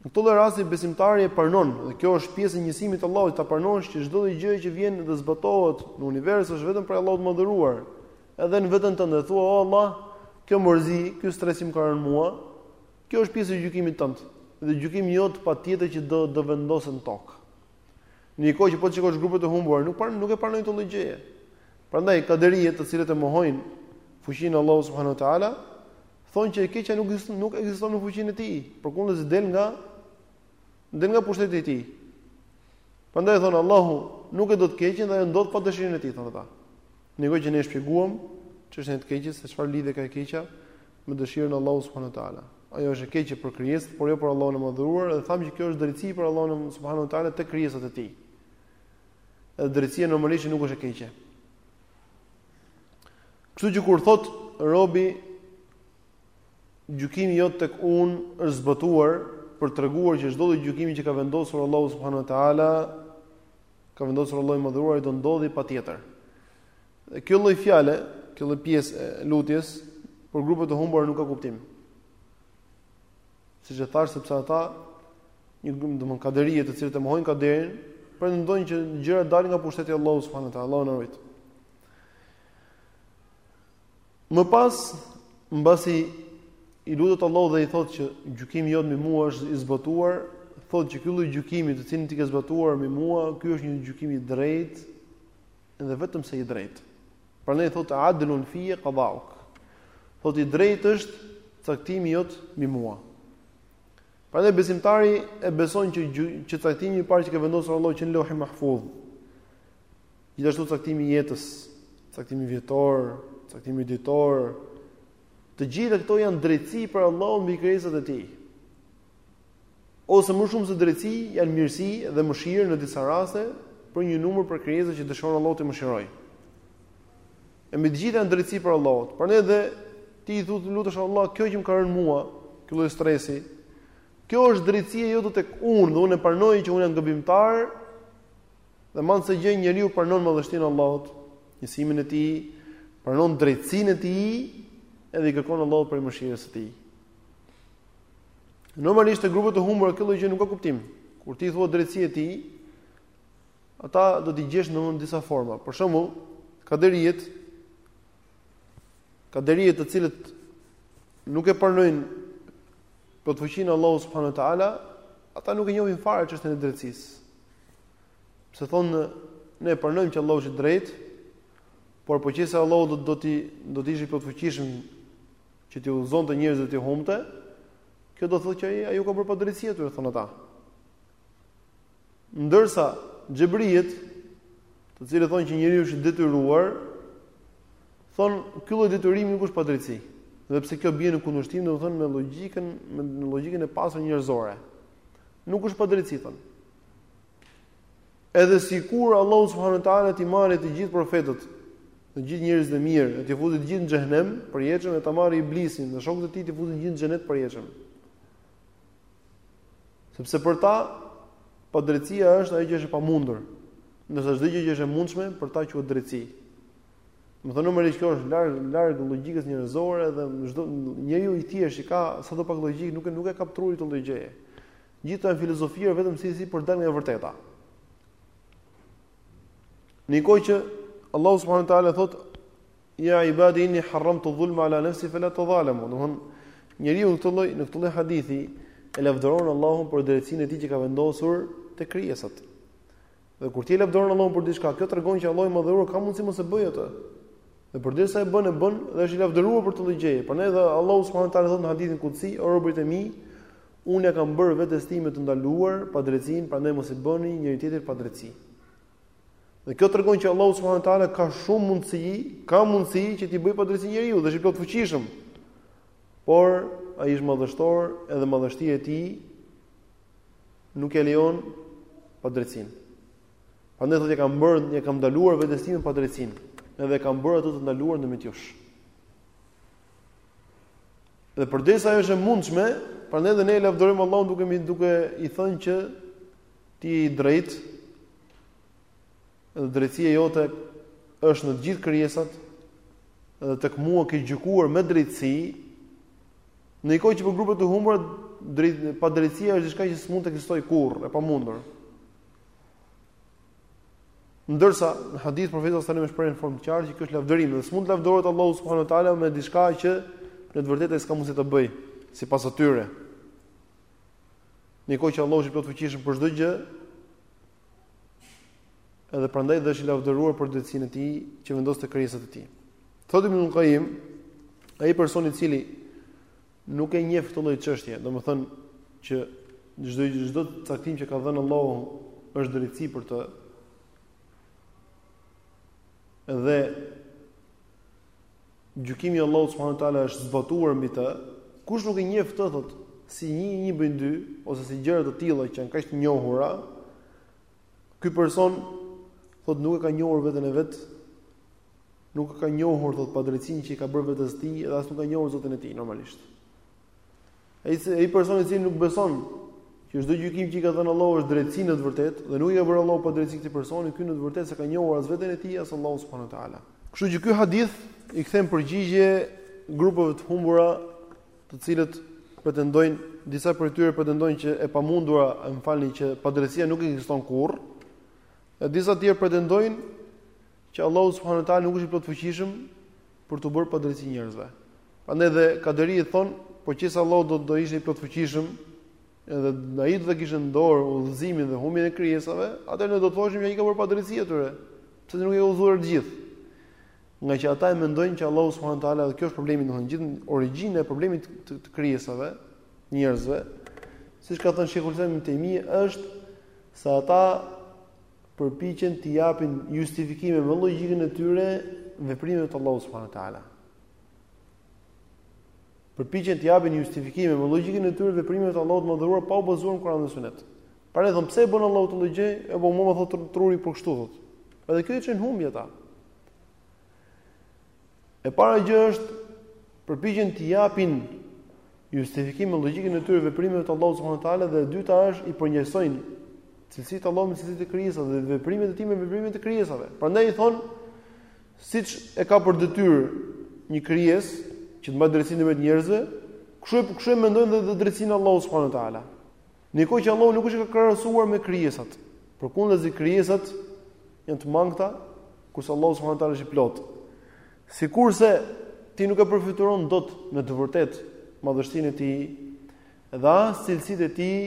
në këtë lloj rasti besimtari e pranon dhe kjo është pjesë e njësimit të Allahut ta pranosh që çdo gjë që vjen dhe zbatohet në univers është vetëm prej Allahut të madhëruar. Edhe në veten tënde thua o Allah, kjo mërzi, ky stres më ka rënë mua. Kjo është pjesë e gjykimit tënd dhe gjykimi jot patjetër që do do vendoset në tok. Në një kohë që po të shikosh grupet e humbur, nuk pranë nuk e pranojnë këtë lloj gjëje. Prandaj kaderiet të cilët e mohojnë fuqinë e Allahut subhanuhu teala, thonë që e keqja nuk nuk ekziston në fuqinë e tij, përkundrazi del nga del nga pushteti i tij. Prandaj thonë Allahu nuk e do të keqen dhe ajo ndodh pa dëshirën e tij, thonë ata. Në një kohë që ne e shpjeguam çështjen e të keqes, se çfarë lidhje ka e keqja me dëshirën e Allahut subhanuhu teala. Ajo është e keqe për krijesat, por jo për Allahun e madhëruar, dhe thamë që kjo është drejtësi prej Allahut subhanuhu teala te krijesat e tij. Edhe drejtësia normalisht nuk është e keqe. Kështu që kur thot robi gjykimi jot tek un është zbatuar për treguar që çdo lloj gjykimi që ka vendosur Allahu subhanahu wa taala ka vendosur Allahu i madhëruar do ndodhi patjetër. Dhe kjo lloj fjale, kjo lloj pjesë e lutjes për grupet e humbura nuk ka kuptim. siç e thash sepse ata një grup domon kaderie të cilët e mohojnë kaderin, pretendojnë që gjërat dalin nga pushteti i Allahut subhanahu wa taala, Allahu na rujt. Më pas, mbasi i lutet Allahut dhe i thotë që gjykimi jot mbi mua është i zbatuar, thotë që ky lloj gjykimi të cilin ti ke zbatuar mbi mua, ky është një gjykim i drejtë dhe vetëm se i drejtë. Prandaj thotë adlun fije kadauk. Thotë i drejtë është caktimi jot mbi mua. Prandaj besimtari e beson që që caktimi i parë që ka vendosur Allahu që në Leuhi Mahfudh. Gjithashtu caktimi i jetës, caktimi vjetor, caktimi ditor. Të gjitha këto janë drejtësi prej Allahut mbi krijesat e tij. Ose më shumë se drejtësi janë mirësi dhe mëshirë në disa raste për një numër prej krijesave që dëshiron Allahu të mëshirojë. E mbi të gjitha janë drejtësi prej Allahut. Prandaj edhe ti i thua lutesh Allah, kjo që më ka rënë mua, ky lloj stresi, kjo është drejtësia jote tek unë dhe unë e pranoj që unë jam gabimtar. Dhe me anë të kësaj gjëje njeriu pranon madhështinë e Allahut, njësimin e tij, pranon drejtësinë e tij, edhe i kërkon Allahut për mëshirën e tij. Normalisht te grupet e humbura kjo lloj gjë nuk ka kuptim. Kur ti thua drejtësi e tij, ata do t'i gjesh në disa forma. Për shembull, kaderiet kaderiet të cilët nuk e pranojnë plotfuqinë e Allahu subhanahu wa taala, ata nuk e njohin fare çështjen e drejtësisë. Pse thonë ne e pranojmë që Allahu është i drejtë, por po qe se Allahu do do t'i do të ishte i plotfuqishëm që t'i udhëzonte njerëzit t'i humbte, kjo do thotë që ai ai u ka bërë padrejtësi atyre thonë ata. Ndërsa xhebrijet, të cilët thonë që njeriu është i detyruar, thonë ky lloj detyrimi nuk është padrejtësi. Dhe pse kjo bie në kundërshtim, domethënë me logjikën me logjikën e pastër njerëzore. Nuk është padrejtësi thonë. Edhe sikur Allahu subhanahu wa taala t'i marrë të gjithë profetët, të gjithë njerëzit e mirë, dhe t'i futë të gjithë në xhehenem, përjetshëm e ta marrë iblisin dhe shokët e tij t'i futë të gjithë në xhenet përjetshëm. Sepse për ta padrejtësia është ajo që është e pamundur, ndërsa çdo gjë që është e mundshme për ta quhet drejtësi. Domethënë normalisht kjo është larg larg logjikës njerëzore dhe çdo njeriu i thjeshtë që ka sadopak logjikë nuk e nuk e kap truri këtë lloj gjëje. Gjithë këto janë filozofi e vetëm si si për dalë nga e vërteta. Në një kohë që Allahu subhanahu wa taala thotë Ja ibadi inni harramtu dhulma ala nafsi fala tadhalamu. Domethënë njeriu në këtë lloj në këtë lloj hadithi e lavdëron Allahun për drejtësinë e tij që ka vendosur te krijesat. Dhe kur ti e lavdëron Allahun për diçka, kjo tregon që Allahu i madhëruar ka mundësi mos e bëjë atë. Dhe përderisa e bën e bën dhe është i lavdëruar për atë lloj gjëje. Prandaj dhe Allahu subhanahu teala thotë në hadithin kudsi, o robërit e mi, unë ia kam bërë vetes time të ndaluar padrejtësinë, prandaj mos i bëni njëri-tjetrit padrejtësi. Dhe kjo tregon që Allahu subhanahu teala ka shumë mundësi, ka mundësi që t'i bëjë padrejtësi njeriut, dhe është i plotfuqishëm. Por ai është madhështor, edhe madhështia e tij nuk ia lejon padrejtësinë. Prandaj thotë e kam bërë, e kam ndaluar vetes time padrejtësinë, edhe e kam bërë atë të ndaluar në mes jush. Dhe përderisa ajo është e mundshme, prandaj edhe ne e lavdërojmë Allahun duke mi duke i thënë që ti je i drejtë dhe drejtësia jote është në të gjithë krijesat dhe tek mua ke gjykuar me drejtësi Në një kohë që për grupet e humbura drejt padrejtësia është diçka që s'mund të ekzistojë kurrë, e pamundur. Ndërsa në hadith profeti sallallahu alajhi wasallam shpreh në formë të qartë që kjo është lavdërim, dhe s'mund të lavdërohet Allahu subhanahu wa taala me diçka që në të vërtetë s'ka mundësi ta bëjë sipas atyre. Në një kohë që Allahu është i plotfuqishëm për çdo gjë, Edhe prandaj dhe është i lavdëruar për drejtësinë e tij që vendos te krijesat e tij. Thotë Ibn Qayyim, ai person i cili nuk e njeh këtë lloj çështje, domethënë që çdo çdo caktim që ka dhënë Allahu është drejtësi për të. Dhe Gjykimi i Allahut subhanahu wa taala është zbatuar mbi të. Kush nuk e njeh këtë thotë si një një bëjnë dy ose si gjëra të tilla që janë kaq të njohura, ky person thotë nuk e ka njohur veten e vet, nuk e ka njohur thotë padrejtësinë që i ka bërë vetes tij dhe as nuk ka njohur Zotin e tij normalisht. Ai ai personi i cili nuk beson që çdo gjykim që i ka dhënë Allahu është drejtësi në të vërtetë dhe nuk i ka bërë Allahu padrejtësi këtij personi, ky në të vërtetë s'e ka njohur as veten e tij as Allahun subhanahu wa taala. Kështu që ky hadith i kthen përgjigje grupeve të humbura, të cilët pretendojnë disa prej tyre pretendojnë që e pamundura, më falni që padrejtësia nuk ekziston kurrë. E disa të tjerë pretendojnë që Allahu subhanahu wa taala nuk është i plotfuqishëm për t'u bërë padrejtësi njerëzve. Prandaj dhe Kaderiet thon, po qe se Allahu do do ishte i plotfuqishëm, edhe ai do të kishte në dorë udhëzimin dhe humbjen e krijesave, atëherë ne do të thoshim që ai ka bërë padrejtësi atyre, pse nuk i ka udhëzuar të gjithë. Ngaqë ata e mendojnë që Allahu subhanahu wa taala, dhe kjo është problemi domethënë gjithë origjina e problemit të, të krijesave, njerëzve, siç ka thënë Sheikhul Islam Ibn Taymi, është se ata përpiqen t'i japin justifikime me logjikën e tyre veprimeve të Allahut subhanahu wa taala. Përpiqen t'i japin justifikime me logjikën e tyre veprimeve të Allahut Madhëruar pa u bazuar në Kur'an dhe Sunet. Prandaj thon pse e bën Allahu këtë gjë, e po mua më thot truri po kështu thot. Edhe kjo i çon në humbje ata. E para gjë është përpiqen t'i japin justifikim me logjikën e tyre veprimeve të Allahut subhanahu wa taala dhe e dyta është i përnjësojnë cilësitë e Allahut me cilësitë e krijesave dhe veprimet e tij me veprimet e krijesave. Prandaj thonë siç e ka për detyrë një krijesë që të mbajë drejtësinë ndërmjet njerëzve, kështu e mendojnë dhe, dhe drejtësinë e Allahut subhanahu wa taala. Në një kohë që Allahu nuk është i krahasuar me krijesat. Përkundazi krijesat janë të mangëta, kurse Allahu subhanahu wa taala është i plotë. Sikurse ti nuk e përfytyron dot në të vërtetë madhështinë e tij dhe as cilësitë e tij,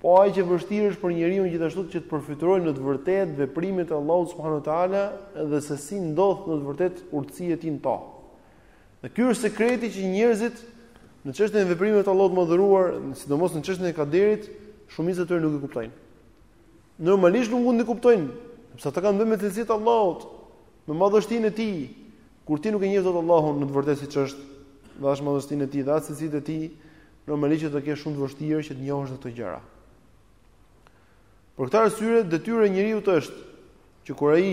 po aq e vështirë është për njeriun gjithashtu që të përfytyrojë në të vërtetë veprimet e Allahut subhanahu wa taala dhe se si ndodh në të vërtetë urtësia e tij në to. Dhe ky është sekreti që njerëzit në çështjen e veprimeve të Allahut të Madhëruar, sidomos në çështjen e kaderit, shumica e tyre nuk i kuptojnë. Normalisht nuk mund t'i kuptojnë, sepse ata kanë të bëjnë me cilësi të Allahut, me madhështinë e Tij. Kur ti nuk e njeh dot Allahun në të vërtetë siç është, dhe as madhështinë e Tij, dhe as cilësitë e Tij, normalisht do të kesh shumë të vështirë që të njohësh edhe këto gjëra. Për këtë arsye, detyrë e njeriut është që kur ai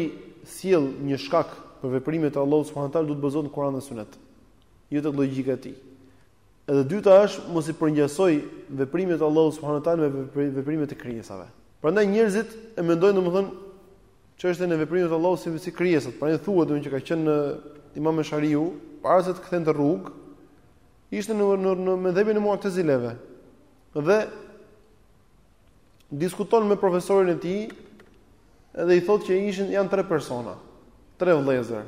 sjell një shkak për veprimet e Allahut subhanahu teala, duhet të bazohet në Kur'an dhe Sunet, jo tek logjika e tij. E dyta është mos i përngjasojë veprimet e Allahut subhanahu teala me veprimet e krijesave. Prandaj njerëzit e mendojnë domethënë çështjen e veprimeve të Allahut si si krijesat. Prandaj thuhet domethënë që ka qenë Imam Eshariu, para se të kthente rrugën, ishte në në në medhhebin e Mu'tazileve. Dhe diskuton me profesorin e tij dhe i thotë që ishin janë tre persona, tre vëllezër.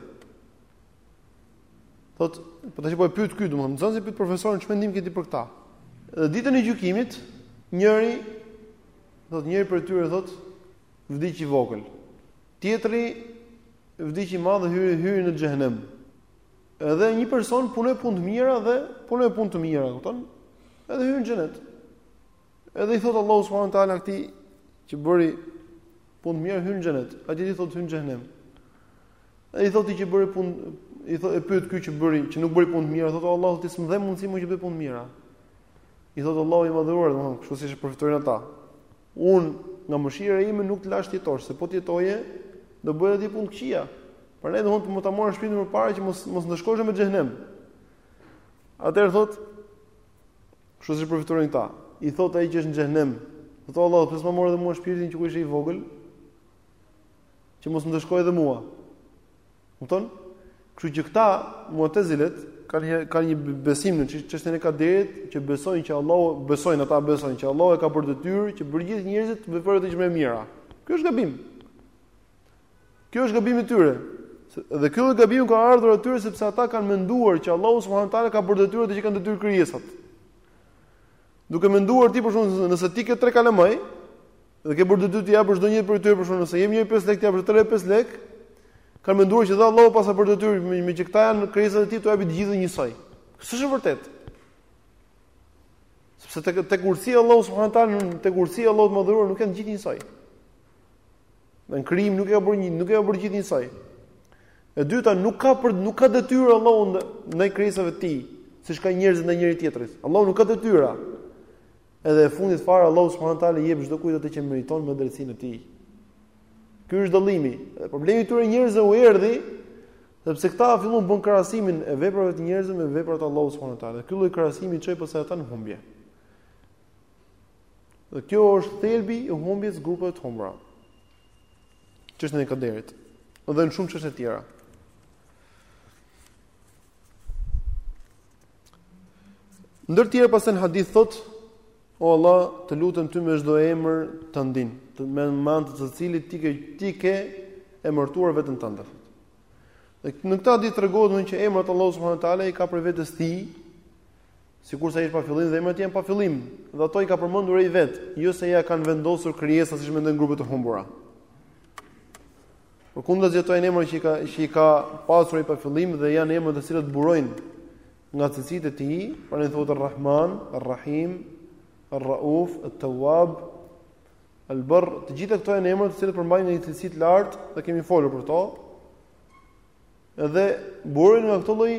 Thot, po tash po e pyet ky, domethënë, nxënësi pyet profesorin ç'mendim ke ti për këtë. Dhe ditën e gjykimit, njëri thot njëri prej tyre thot vdiq i vogël. Tjetri vdiq i madh dhe hyri hyri në xhehenem. Edhe një person punoi punë të mira dhe punoi punë të mira, kupton? Edhe hyri në xhenet. Edhe i thot Allahu subhanahu wa taala këtij që bëri punë të mira hyn në xhenet, atij i thot hyn në xhehenem. Ai i thotë që bëri punë i thotë e pyet ky që bëri që nuk bëri punë të mira, thotë Allahu ti s'më dhe mundësi mua që të bëj punë të mira. I thotë Allahu i madhëruar, domethënë kështu siç e përfytyrojnë ata. Un nga mëshira ime nuk të lash të jetosh, se po të jetoje do bëje ti punë të këqija. Prandaj domethënë ta mora shpirtin më parë që mos mos ndëshkosh me xhehenem. Atëherë thotë Kështu siç përfytyrojnë këta. I thotë ai që është në xhehenem, thotë Allahu, pse s'ma more edhe mua shpirtin që kur isha i vogël? Që mos ndëshkoj edhe mua. Kupton? Kështu që këta mu'tazilet kanë një kanë një besim në çështjen e kaderit që besojnë që Allahu besojnë ata besojnë që Allahu e ka për detyrë që për gjithë njerëzit të veprojë të më mirën. Kjo është gabim. Ky është gabimi i tyre. Dhe ky lloj gabimi ka ardhur atyre sepse ata kanë menduar që Allahu subhanahu teala ka për detyrë atë që kanë detyrë krijesat. Duke menduar ti për shembull nëse ti ke tre kalamaj dhe ke për detyrë t'i japësh çdonjërit prej tyre për shembull nëse i jep njërit 5 lekë t'i japësh të 3 5 lekë, kanë menduar që dhe Allahu paska për detyrë me, meqë këta janë krijesat e tij të japë të gjithë njësoj. Kjo s'është e vërtet. Sepse tek tek krijesat e Allahut subhanahu teala tek krijesat e Allahut të Madhëruar nuk janë gjithë njësoj. Në krijim nuk e ka bërë një, nuk e ka bërë të gjithë njësoj. E dyta, nuk ka për nuk ka detyrë Allahu ndaj krijesave të tij, siç kanë njerëzit ndaj njëri tjetrit. Allahu nuk ka detyra. Edhe e fundit fare Allahu subhanahu wa taala i jep çdokujt atë që meriton me drejtësinë e tij. Ky është dallimi. Dhe problemi i këtyre njerëzve u erdhi sepse këta filluan bënë krahasimin e veprave të njerëzve me veprat e Allahut subhanahu wa taala. Ky lloj krahasimi i çoi pastaj ata në humbje. Dhe kjo është thelbi i humbjes së grupeve të humbura. Në çështjen e kaderit dhe në shumë çështje të tjera. Ndër të tjera pastaj në hadith thotë, o Allah, të lutem ty me çdo emër tëndin, të me anë të të cilit ti ke ti ke emërtuar veten tënde. Dhe në këtë hadith tregohet se emrat e Allahut subhanuhu teala i ka prej vetes së tij Sikurse ai është pa fillim dhe emrat janë pa fillim, dhe ato i ka përmendur ai vetë, jo se ia kanë vendosur krijesat siç mendojnë grupet e humbura. Përkundrazi ato janë emra që i ka që i ka pasur ai pa fillim dhe janë emra të cilët burojnë nga cilësitë e tij, pra ne themi Ar-Rahman, Ar-Rahim, Ar-Rauf, At-Tawwab, Al-Barr, të gjitha këto janë emra të cilët përmbajnë nga një cilësi të lartë dhe kemi folur për këto. Edhe burojnë nga këto lloj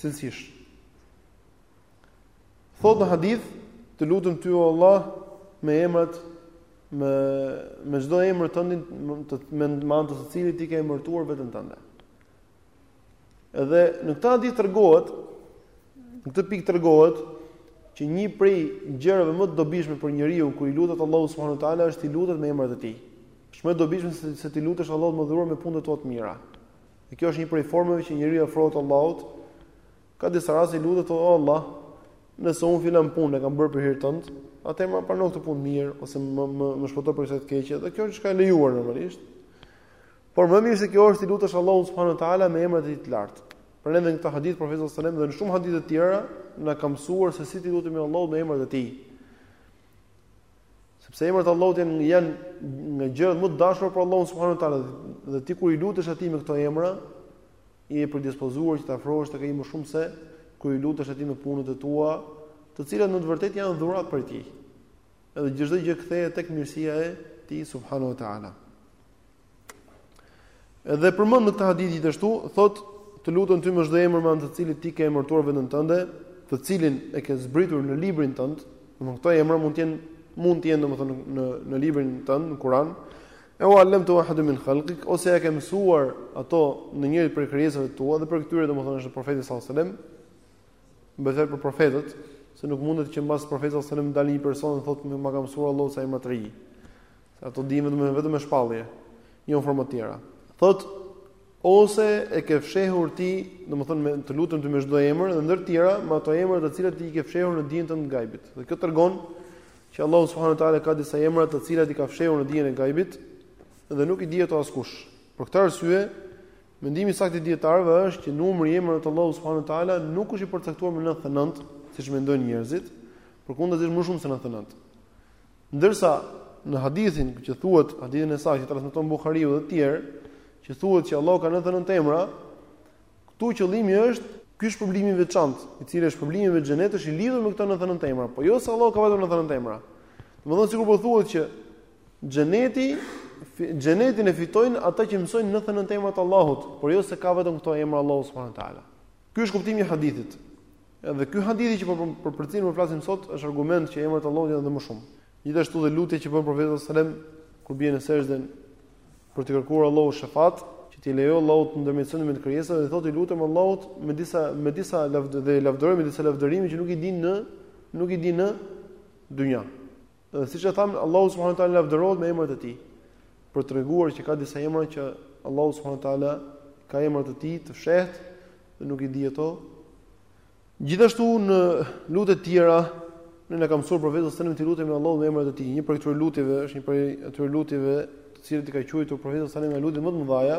cilësish. Thotë në hadith, të lutem ty o Allah me emrat me me çdo emër tëndin me anë të të cilit ti ke emërtuar veten tënde. Edhe në këtë hadith tregohet në këtë pikë tregohet që një prej gjërave më të dobishme për njeriun kur i lutet Allahut subhanahu wa taala është t'i lutet me emrat e tij. Është më e dobishme se, se t'i lutesh Allahut, me dhuratë me punët e tua të mira. Dhe kjo është një prej formave që njeriu i afrohet Allahut. Ka disa raste i lutet o Allah, nëse unë filan punë e kam bërë për hir tënd, atëherë ma prano këtë punë të mirë ose më më, më shpëto prej kësaj të keqe, dhe kjo është diçka e lejuar normalisht. Por më mirë se kjo është t'i lutesh Allahut subhanuhu teala me emrat e tij të lartë. Prandaj në këtë hadith profeti sallallahu alajhi wasallam dhe në shumë hadithe të tjera na ka mësuar se si t'i lutemi Allahut me emrat e tij. Sepse emrat e Allahut janë janë nga gjërat më të dashura për Allahun subhanuhu teala dhe ti kur i lutesh atij me këto emra je predispozuar që të afrohesh tek ai më shumë se kur i lutesh atij me punët e tua, të cilat në të vërtetë janë dhuratë prej tij. Edhe çdo gjë kthehet tek mirësia e tij subhanuhu teala. Edhe përmend në këtë hadith gjithashtu, thotë, "Të lutem ty me çdo emër me anë të cilit ti ke emërtuar veten tënde, të cilin e ke zbritur në librin tënd." Domethënë këto emra mund të jenë mund të jenë domethënë në në librin tënd, në Kur'an. Eu alemtehu ahaden min khalqik ose ia ke mësuar ato ndonjërit prej krijesave të tua dhe prej këtyre domethënë është profeti sallallahu alajhi wasallam. Mbetet për profetët, se nuk mundet që mbas profetit sallallahu alajhi wasallam të dalë një person dhe të thotë më ka mësuar Allahu ca emra të rinj. Se ato dihen vetëm vetëm me shpallje, jo në forma të tjera. Thot ose e ke fshehur ti, domethënë të lutem ty me çdo emër dhe ndër të tjera, me ato emra të cilat ti i ke fshehur në dijen tënde të gajbit. Dhe kjo tregon që Allahu subhanahu wa taala ka disa emra të cilat i ka fshehur në dijen e gajbit dhe nuk i di ato askush. Për këtë arsye, mendimi i saktë i dietarëve është që numri i emrave të Allahut subhanahu wa taala nuk është i përcaktuar me 99, siç mendojnë njerëzit, përkundazi është më shumë se 99. Ndërsa në hadithin që thuhet, hadithin e saktë që transmeton Buhariu dhe të tjerë, që thuhet që Allahu ka 99 emra, këtu qëllimi është ky shpërblim i veçantë, i cili është shpërblimi i xhenetit është i lidhur me këto 99 emra, por jo se Allahu ka vetëm 99 emra. Domethënë sikur po thuhet që xheneti xhenetin e fitojnë ata që mësojnë 99 emrat e Allahut, por jo se ka vetëm këto emra Allahu subhanahu wa taala. Ky është kuptimi i hadithit. Edhe ky hadithi që po për për të cilin po flasim sot është argument që emrat e Allahut janë edhe më shumë. Gjithashtu dhe lutja që bën profeti sallallahu alajhi wasallam kur bie në sexhde për t'i kërkuar Allahut shefat, që t'i lejojë Allahu të ndërmjetësojë mes krijesave dhe thotë i lutem Allahut me disa me disa lavdë dhe lavdëroj me disa lavdërime që nuk i di në nuk i di në dynja. Dhe siç e thamë, Allahu subhanahu wa taala lavdërohet me emrat e tij. Për të treguar që ka disa emra që Allahu subhanahu wa taala ka emra të tij të fshehtë dhe nuk i di ato. Gjithashtu në lutje të tjera ne na ka mësuar profeti sallallahu alajhi wasallam t'i lutemi Allahut me emrat e tij. Një prej këtyre lutjeve është një prej atyre lutjeve të cilat i ka quajtur profeti sallallahu alajhi wasallam nga lutjet më të mëdhaja,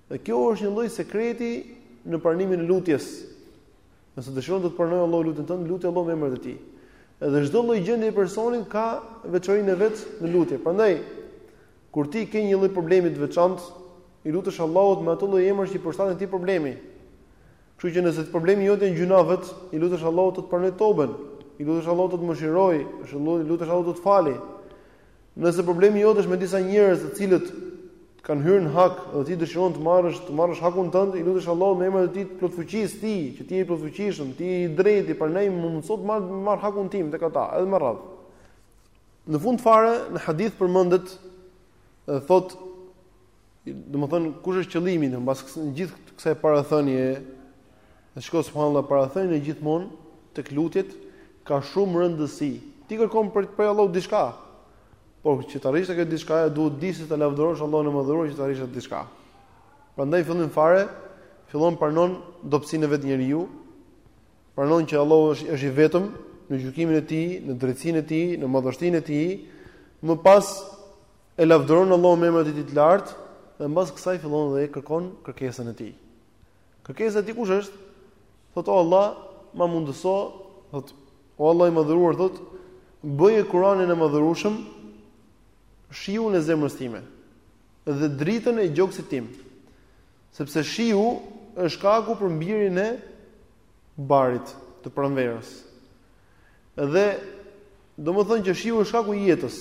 Dhe kjo është një lloj sekreti në pranimin e lutjes. Nëse dëshiron të të pranojë Allahu lutjen tënde, lute Allahun me emrat e tij. Edhe çdo lloj gjendje e personit ka veçorinë e vet në lutje. Prandaj kur ti ke një lloj problemi të veçantë, i lutesh Allahut me ato lloj emrash që i përshtaten këtij problemi. Kështu që nëse problemi jot janë gjynahet, i lutesh Allahut të të pranojë toben, i lutesh Allahut të të mëshirojë, i lutesh Allahut të të falë. Nëse problemi jot është me disa njerëz të cilët të kanë hyrë në hak dhe ti dëshiron të marrësh të marrësh hakun tënd, i lutesh Allahut me emrat e tij të plotfuqisë së tij, që ti je i plotfuqishëm, ti je i drejtë, prandaj më mundso të marr hakun tim tek ata, edhe me radhë. Në fund fare, në hadith përmendet e thotë Domethënë kush është qëllimi mbas kësaj gjithë kësaj parathënie dhe shiko subhanallah parathënia gjithmonë tek lutjet ka shumë rëndësi. Ti kërkon prej Allahut diçka. Por që të arrish te kjo diçka, duhet të dish si ta lavdërosh Allahun e Madhëruar që të arrish atë diçka. Prandaj fillim fare, fillon pranon dobësinë e vet njeriu, pranon që Allahu është është i vetëm në gjykimin e tij, në drejtsinë e tij, në madhështinë e tij, më pas E lavdëron Allahun me emrat e Tij të lartë dhe mbas kësaj fillon dhe e kërkon kërkesën e tij. Kërkesa e tij kush është? Thotë o Allah, ma mundëso, thotë o Allah i madhëruar, thotë bëje Kur'anin e madhërueshëm shiun e zemrës time dhe dritën e gjoksit tim. Sepse shiu është shkaku për mbirjen e barit të pranverës. Dhe domethënë që shiu është shkaku i jetës.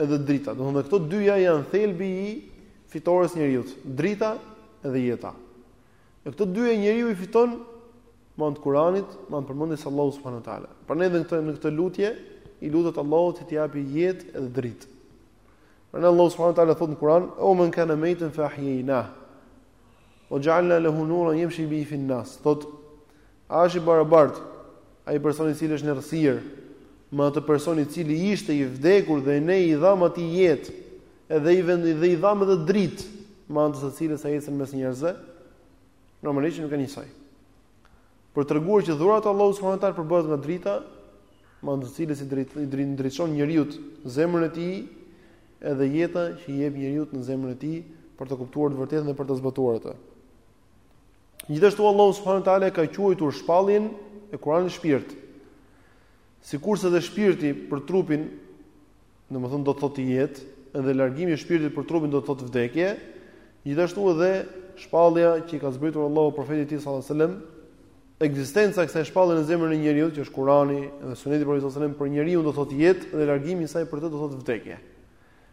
edhe drita. Domethënë dhe këto dyja janë thelbi i fitores njeriut, drita edhe jeta. E këto dyja njeriu i fiton me anë të Kuranit, me anë përmendjes së Allahut subhanuhu teala. Prandaj dhe në këtë lutje i lutet Allahut që t'i japë jetë edhe dritë. Prandaj Allahu subhanuhu teala thotë në Kuran: "O men kana maytan fa ahyayna." O ja'alna lahu nuran yamshi bihi fi an-nas. Thot A është i barabartë ai person i cili është në errësirë me atë person i cili ishte i vdekur dhe ne i dhamë atij jetë, edhe i vendi dhe i dhamë edhe dritë, me anë të së cilës ai ecën mes njerëzve? Normalisht nuk e njësoj. Për treguar që dhurata e Allahut subhanahu wa taala përbëhet nga drita, me anë të cilës i drejt i drejt ndriçon njeriut zemrën e tij, edhe jeta që i jep njeriut në zemrën e tij për ta kuptuar të vërtetën dhe për ta zbatuar atë. Gjithashtu Allahu subhanahu wa taala e ka quajtur shpalljen e Kur'anin shpirt. Sikurse edhe shpirti për trupin, domethënë do të thotë jetë, edhe largimi i shpirtit për trupin do të thotë vdekje, gjithashtu edhe shpallja që i ka zbritur Allahu profetit tij sallallahu alajhi wasallam, ekzistenca e kësaj shpallje në zemrën e njeriut, që është Kur'ani dhe Suneti i Profetit sallallahu alajhi wasallam për njeriun do të thotë jetë dhe largimi i saj për të do të thotë vdekje.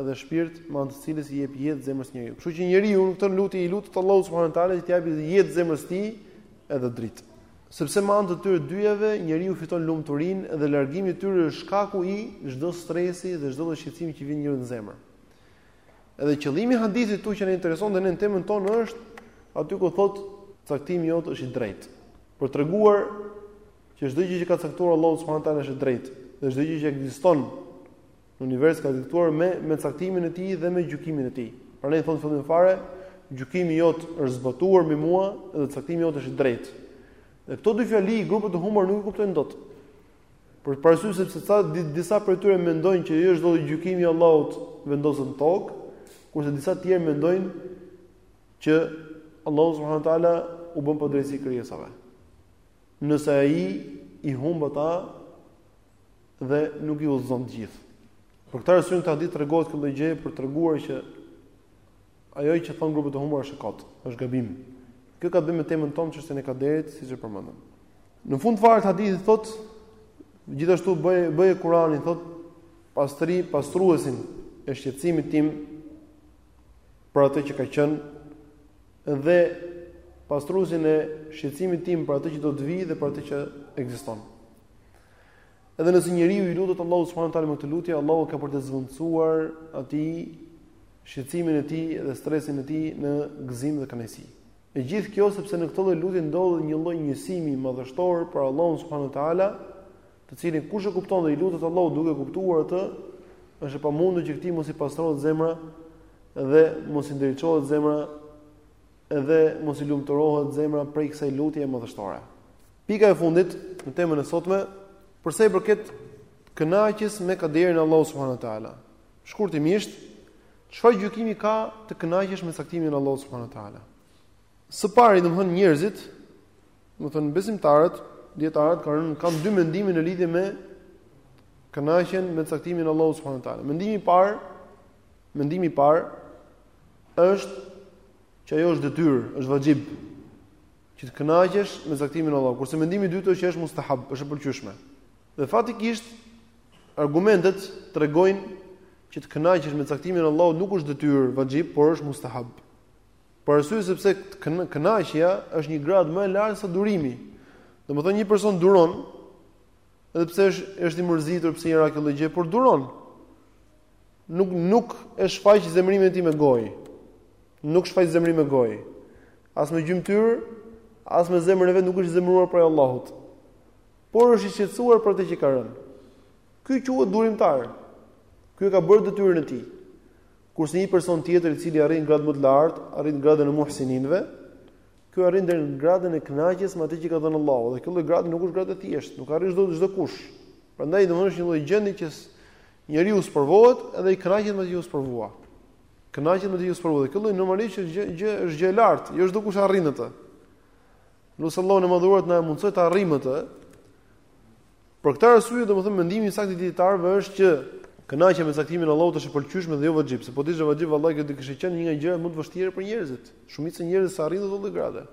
edhe shpirt, me anë të cilës i jep jetë zemrës së njeriut. Kështu që njeriu në këtë lutje i lutet Allahut subhanuhu teala që t'i japë jetë zemrës së tij edhe dritë. Sepse me anë të tyre dyjave njeriu fiton lumturinë dhe largimi i tyre është shkaku i çdo stresi dhe çdo lloj shqetësimi që i vjen njeriut në zemër. Edhe qëllimi i hadithit këtu që na intereson dhe në temën tonë është aty ku thotë caktimi jot është i drejtë. Për treguar që çdo gjë që ka caktuar Allahu subhanuhu teala është e drejtë dhe çdo gjë që ekziston Në univers ka ekzistuar me me caktimin e tij dhe me gjykimin e tij. Prandaj thotë në fillim fare, gjykimi jot është zbatuar me mua dhe caktimi jot është i drejtë. Dhe këto dy fjali grupet e humbura nuk i kuptojnë dot. Për të parasysh sepse ca disa prej tyre mendojnë që jo çdo gjykimi i Allahut vendoset në tokë, kurse disa të tjerë mendojnë që Allahu subhanahu wa taala u bën padrejtësi krijesave. Nëse ai i humb ata, dhe nuk i udhëzon të gjithë. Për këtë arsye në këtë hadith tregohet kjo lloj gjëje për treguar që ajo që thon grupet e humbura është e kot, është gabim. Kjo ka të bëjë me temën tonë çështën e kaderit, siç e përmendëm. Në fund të fare të hadithit thot gjithashtu bëje bëje Kur'anin thot pastri pastruesin e shqetësimit tim për atë që ka qenë dhe pastruesin e shqetësimit tim për atë që do të vijë dhe për atë që ekziston. Edhe nëse njeriu i lutet Allahut subhanahu wa taala me këtë lutje, Allahu ka për të zvendësuar atij shqetësimin e tij dhe stresin e tij në gëzim dhe kënaqësi. E gjithë kjo sepse në këtë lloj lutje ndodhet një lloj njësimi madhështor për Allahun subhanahu wa taala, të cilin kush e kupton dhe i lutet Allahut duke e kuptuar atë, është e pamundur që këtij mos i pastrohet zemra dhe mos i ndriçohet zemra dhe mos i lumturohet zemra prej kësaj lutjeje madhështore. Pika e fundit në temën e sotme, përsa i përket kënaqjes me kaderin e Allahut subhanahu wa taala. Shkurtimisht, çfarë gjykimi ka të kënaqesh me caktimin e Allahut subhanahu wa taala? Së pari, domethënë njerëzit, domethënë besimtarët, dietarët kanë rënë në dy mendime në lidhje me kënaqjen me caktimin e Allahut subhanahu wa taala. Mendimi i parë Mendimi i parë është që ajo është detyrë, është vaxhib që të kënaqesh me caktimin e Allahut. Kurse mendimi i dytë është që është mustahab, është e pëlqyeshme. Dhe faktikisht argumentet tregojnë që të kënaqesh me caktimin e Allahut nuk është detyrë, vaxhib, por është mustahab. Për arsye sepse kënaqja është një grad më e lartë se durimi. Domethënë një person duron Edhe pse është është i mërzitur pse i ra kjo gjë, por duron. Nuk nuk e shfaq zemërimin e tij me gojë. Nuk shfaq zemërimin me gojë. As me gjymtyr, as me zemrën e vet nuk është i zemëruar prej Allahut. Por është i shqetësuar për atë që ka rënë. Ky quhet durimtar. Ky e ka bërë detyrën e tij. Kurse një person tjetër i cili arrin gradë më të lartë, arrin gradën e muhsininëve, Ky arrin deri në gradën e kënaqjes me atë që ka dhënë Allahu, dhe kjo lloj grade nuk është gradë e thjeshtë, nuk arrin çdo çdo kush. Prandaj domethënë është një lloj gjendje që njeriu sprovohet edhe i kënaqet me atë që u sprovua. Kënaqet me atë që u sprovua. Kjo lloj normalisht është gjë gjë është gjë e lartë, jo çdo kush arrin atë. Lus Allahun e Madhëruar të na e mundësojë të arrijmë atë, Për këtë arsye, domethënë mendimi i saktë i dietarëve është që kënaqja me caktimin e Allahut është e pëlqyeshme dhe jo vaxhib, sepse po të ishte vaxhib vallahi kjo do të kishte qenë një nga gjërat më të vështira për njerëzit. Shumica e njerëzve s'e arrin atë gradë.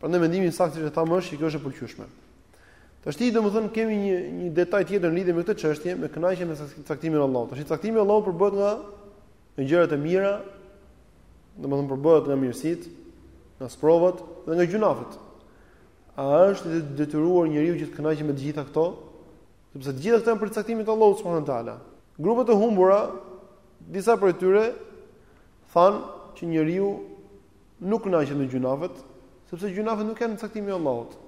Prandaj mendimi i saktë që thamë është që kjo është e pëlqyeshme. Tashti domethënë kemi një një detaj tjetër në lidhje me këtë çështje, me kënaqjen me caktimin e Allahut. Tashti caktimi i Allahut përbëhet nga gjërat e mira, domethënë përbëhet nga mirësitë, nga sprovat dhe nga gjynahet. A është i detyruar njeriu që të kënaqet me të gjitha këto? Sepse të gjitha këto janë përcaktime të Allahut subhanahu wa taala. Grupet e humbura, disa prej tyre thanë që njeriu nuk kënaqet me gjynahet, sepse gjynahet nuk janë caktimi i Allahut.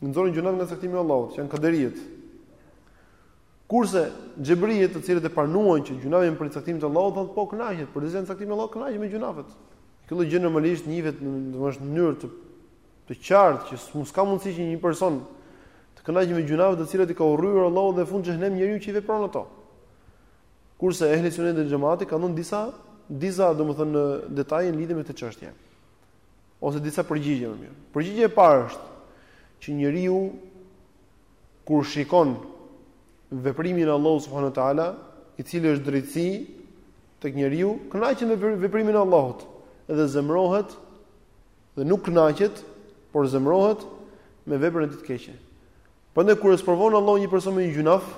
Nxorën gjynahet nga caktimi i Allahut, që janë kaderijet. Kurse xhebrijtë, të cilët e pranuan që gjynahet janë prej caktimit të Allahut, thonë po kënaqet, për çdo caktim të Allahut kënaqet me gjynahet. Kjo gjë normalisht njihet në domosdo mënyrë të të qartë që nuk ka mundësi që një person të kënaqet me gjynahet të cilat i ka urryer Allahu dhe fut në xhehenem njeriun që i vepron ato. Kurse ehli suneti dhe xhemati kanë dhënë disa disa domethënë detaje në lidhje me këtë çështje. Ose disa përgjigje më mirë. Përgjigja e parë është që njeriu kur shikon veprimin e Allahut subhanahu teala, i cili është drejtësi tek njeriu, kënaqet me veprimin e Allahut dhe zemërohet Dhe nuk kënaqet, por zemërohet me veprën e tij të keqe. Prandaj kur e sprovon Allahu një person me një gjynah,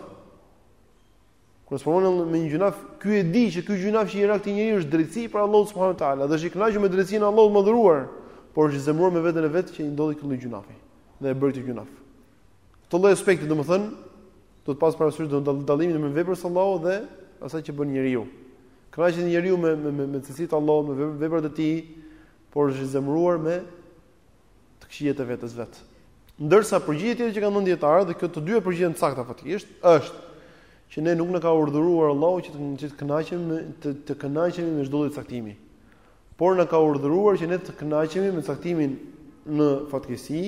kur e sprovon me një gjynah, ky e di që ky gjynah që i ra këtij njeriu është drejtësi prej Allahut subhanahu teala, dhe është i kënaqur me drejtësinë e Allahut të madhëruar, por është i zemëruar me veten e vet që i ndodhi ky lloj gjynahu dhe e bëri këtë gjynah. Këtë lloj aspekti, domethënë, duhet pas parasysh, duhet dallimi mes veprës së Allahut dhe asaj që bën njeriu. Kënaqet njeriu me me me, me cilësitë e Allahut, me veprat e tij, Por është i zemëruar me të këqijat e vetes vet. Ndërsa përgjigja tjetër që kanë dhënë dijetarët dhe këto të dyja përgjigjet janë të sakta faktikisht është që ne nuk na ka urdhëruar Allahu që të kënaqemi me të, të kënaqemi me çdo lloj caktimi. Por na ka urdhëruar që ne të kënaqemi me caktimin në fatkeqësi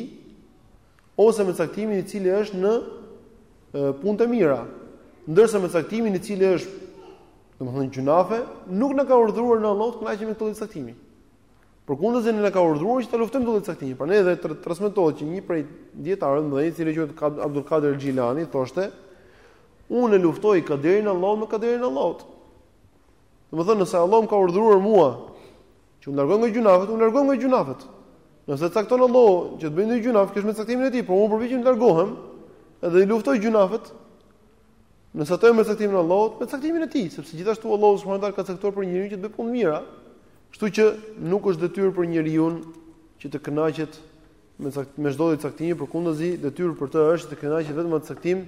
ose me caktimin i cili është në punë të mira, ndërsa me caktimin i cili është Domethënë gjynahe nuk na ka urdhëruar ne Allahu të kënaqemi me këtë lloj caktimi. Përkundrazi ne na ka urdhëruar që të luftojmë këtë lloj caktimi. Prandaj edhe transmetohet që një prej dijetarëve të mëdhenj i cili quhet Abdul Kader Xhilani thoshte unë luftoj kaderin e Allahut me kaderin e Allahut. Domethënë nëse Allahu më ka urdhëruar mua që unë të largohem nga gjynahet, unë largohem nga gjynahet. Nëse cakton Allahu që të bëj një gjynah, kjo është me caktimin e tij, por unë përpiqem të largohem edhe i luftoj gjynahet, Nëse ato janë me caktimin e Allahut, me caktimin e tij, sepse gjithashtu Allahu subhanahu wa taala ka caktuar për njeriun që të bëjë punë të mira. Kështu që nuk është detyrë për njeriun që të kënaqet me me çdo lloj caktimi, përkundrazi detyrë për të është të kënaqet vetëm me caktimin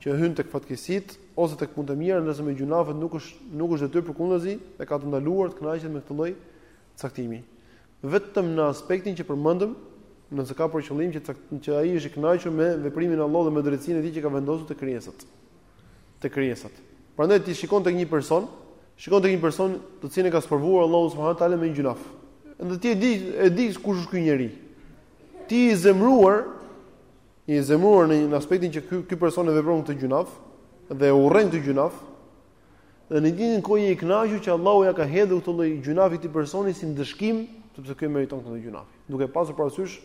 që hyn tek fatkeqësitë ose tek punët e mira, ndërsa me gjynahet nuk është nuk është detyrë përkundrazi, e ka të ndaluar të kënaqet me këtë lloj Caktimi. Vetëm në aspektin që përmendëm, nëse ka për qëllim që që ai është i kënaqur me veprimin e Allahut dhe me drejtësinë e tij që ka vendosur te krijesat. Te krijesat. Prandaj ti shikon tek një person, shikon tek një person të cilin e ka sprovuar Allahu subhanahu wa taala me një gjynaf. Dhe ti e di, e di kush është ky njeri. Ti i zemruar, i zemruar në aspektin që ky ky person e vepron këtë gjynaf dhe e urren këtë gjynaf, Dhe në të njëjtën kohë je i kënaqur që Allahu ja ka hedhur këtë lloj gjynafi këtij personi si ndëshkim, sepse ky meriton këtë gjynaf, duke pasur parasysh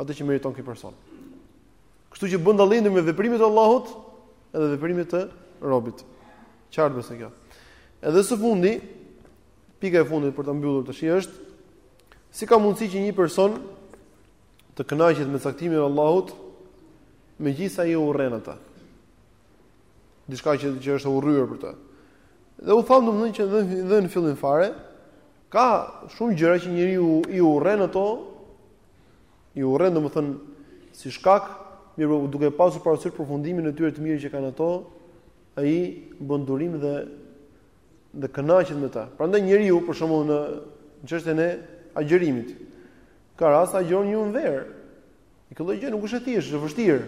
atë që meriton ky person. Kështu që bën dallim me veprimet e Allahut edhe veprimet e robit. Qartë besoj kjo. Edhe së fundi, pika e fundit për ta mbyllur tash është si ka mundësi që një person të kënaqet me caktimin e Allahut megjithëse ai urren ata. diçka që që është e urryer për të. Dhe u tha domethënë që dhe, dhe në fillim fare ka shumë gjëra që njeriu i urren ato i urren domethënë si shkak, mirëpo duke pasur parasysh përfundimin e tyre të mirë që kanë ato, ai bën durim dhe dhe kënaqet me ta. Prandaj njeriu për shembull në çështjen e agjërimit ka raste agjëron në verë. E kjo lloj gjëje nuk është e thjeshtë, është e vështirë.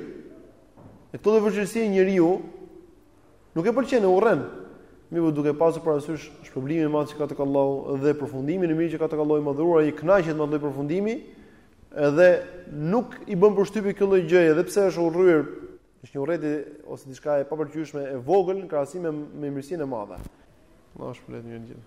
E këtë lloj vështirësie njeriu nuk e pëlqen, e urren. Mirëpo duke pasur parasysh shpërblimin e madh që ka tek Allahu dhe përfundimin e mirë që ka tek Allahu i madhëruar, i kënaqet me atë lloj përfundimi, edhe nuk i bën përshtypje kjo lloj gjëje, edhe pse është e urryer, është një urrejtje ose diçka e papëlqyeshme e vogël në krahasim me mirësinë e madhe. Allahu shpëlet mirë gjithë.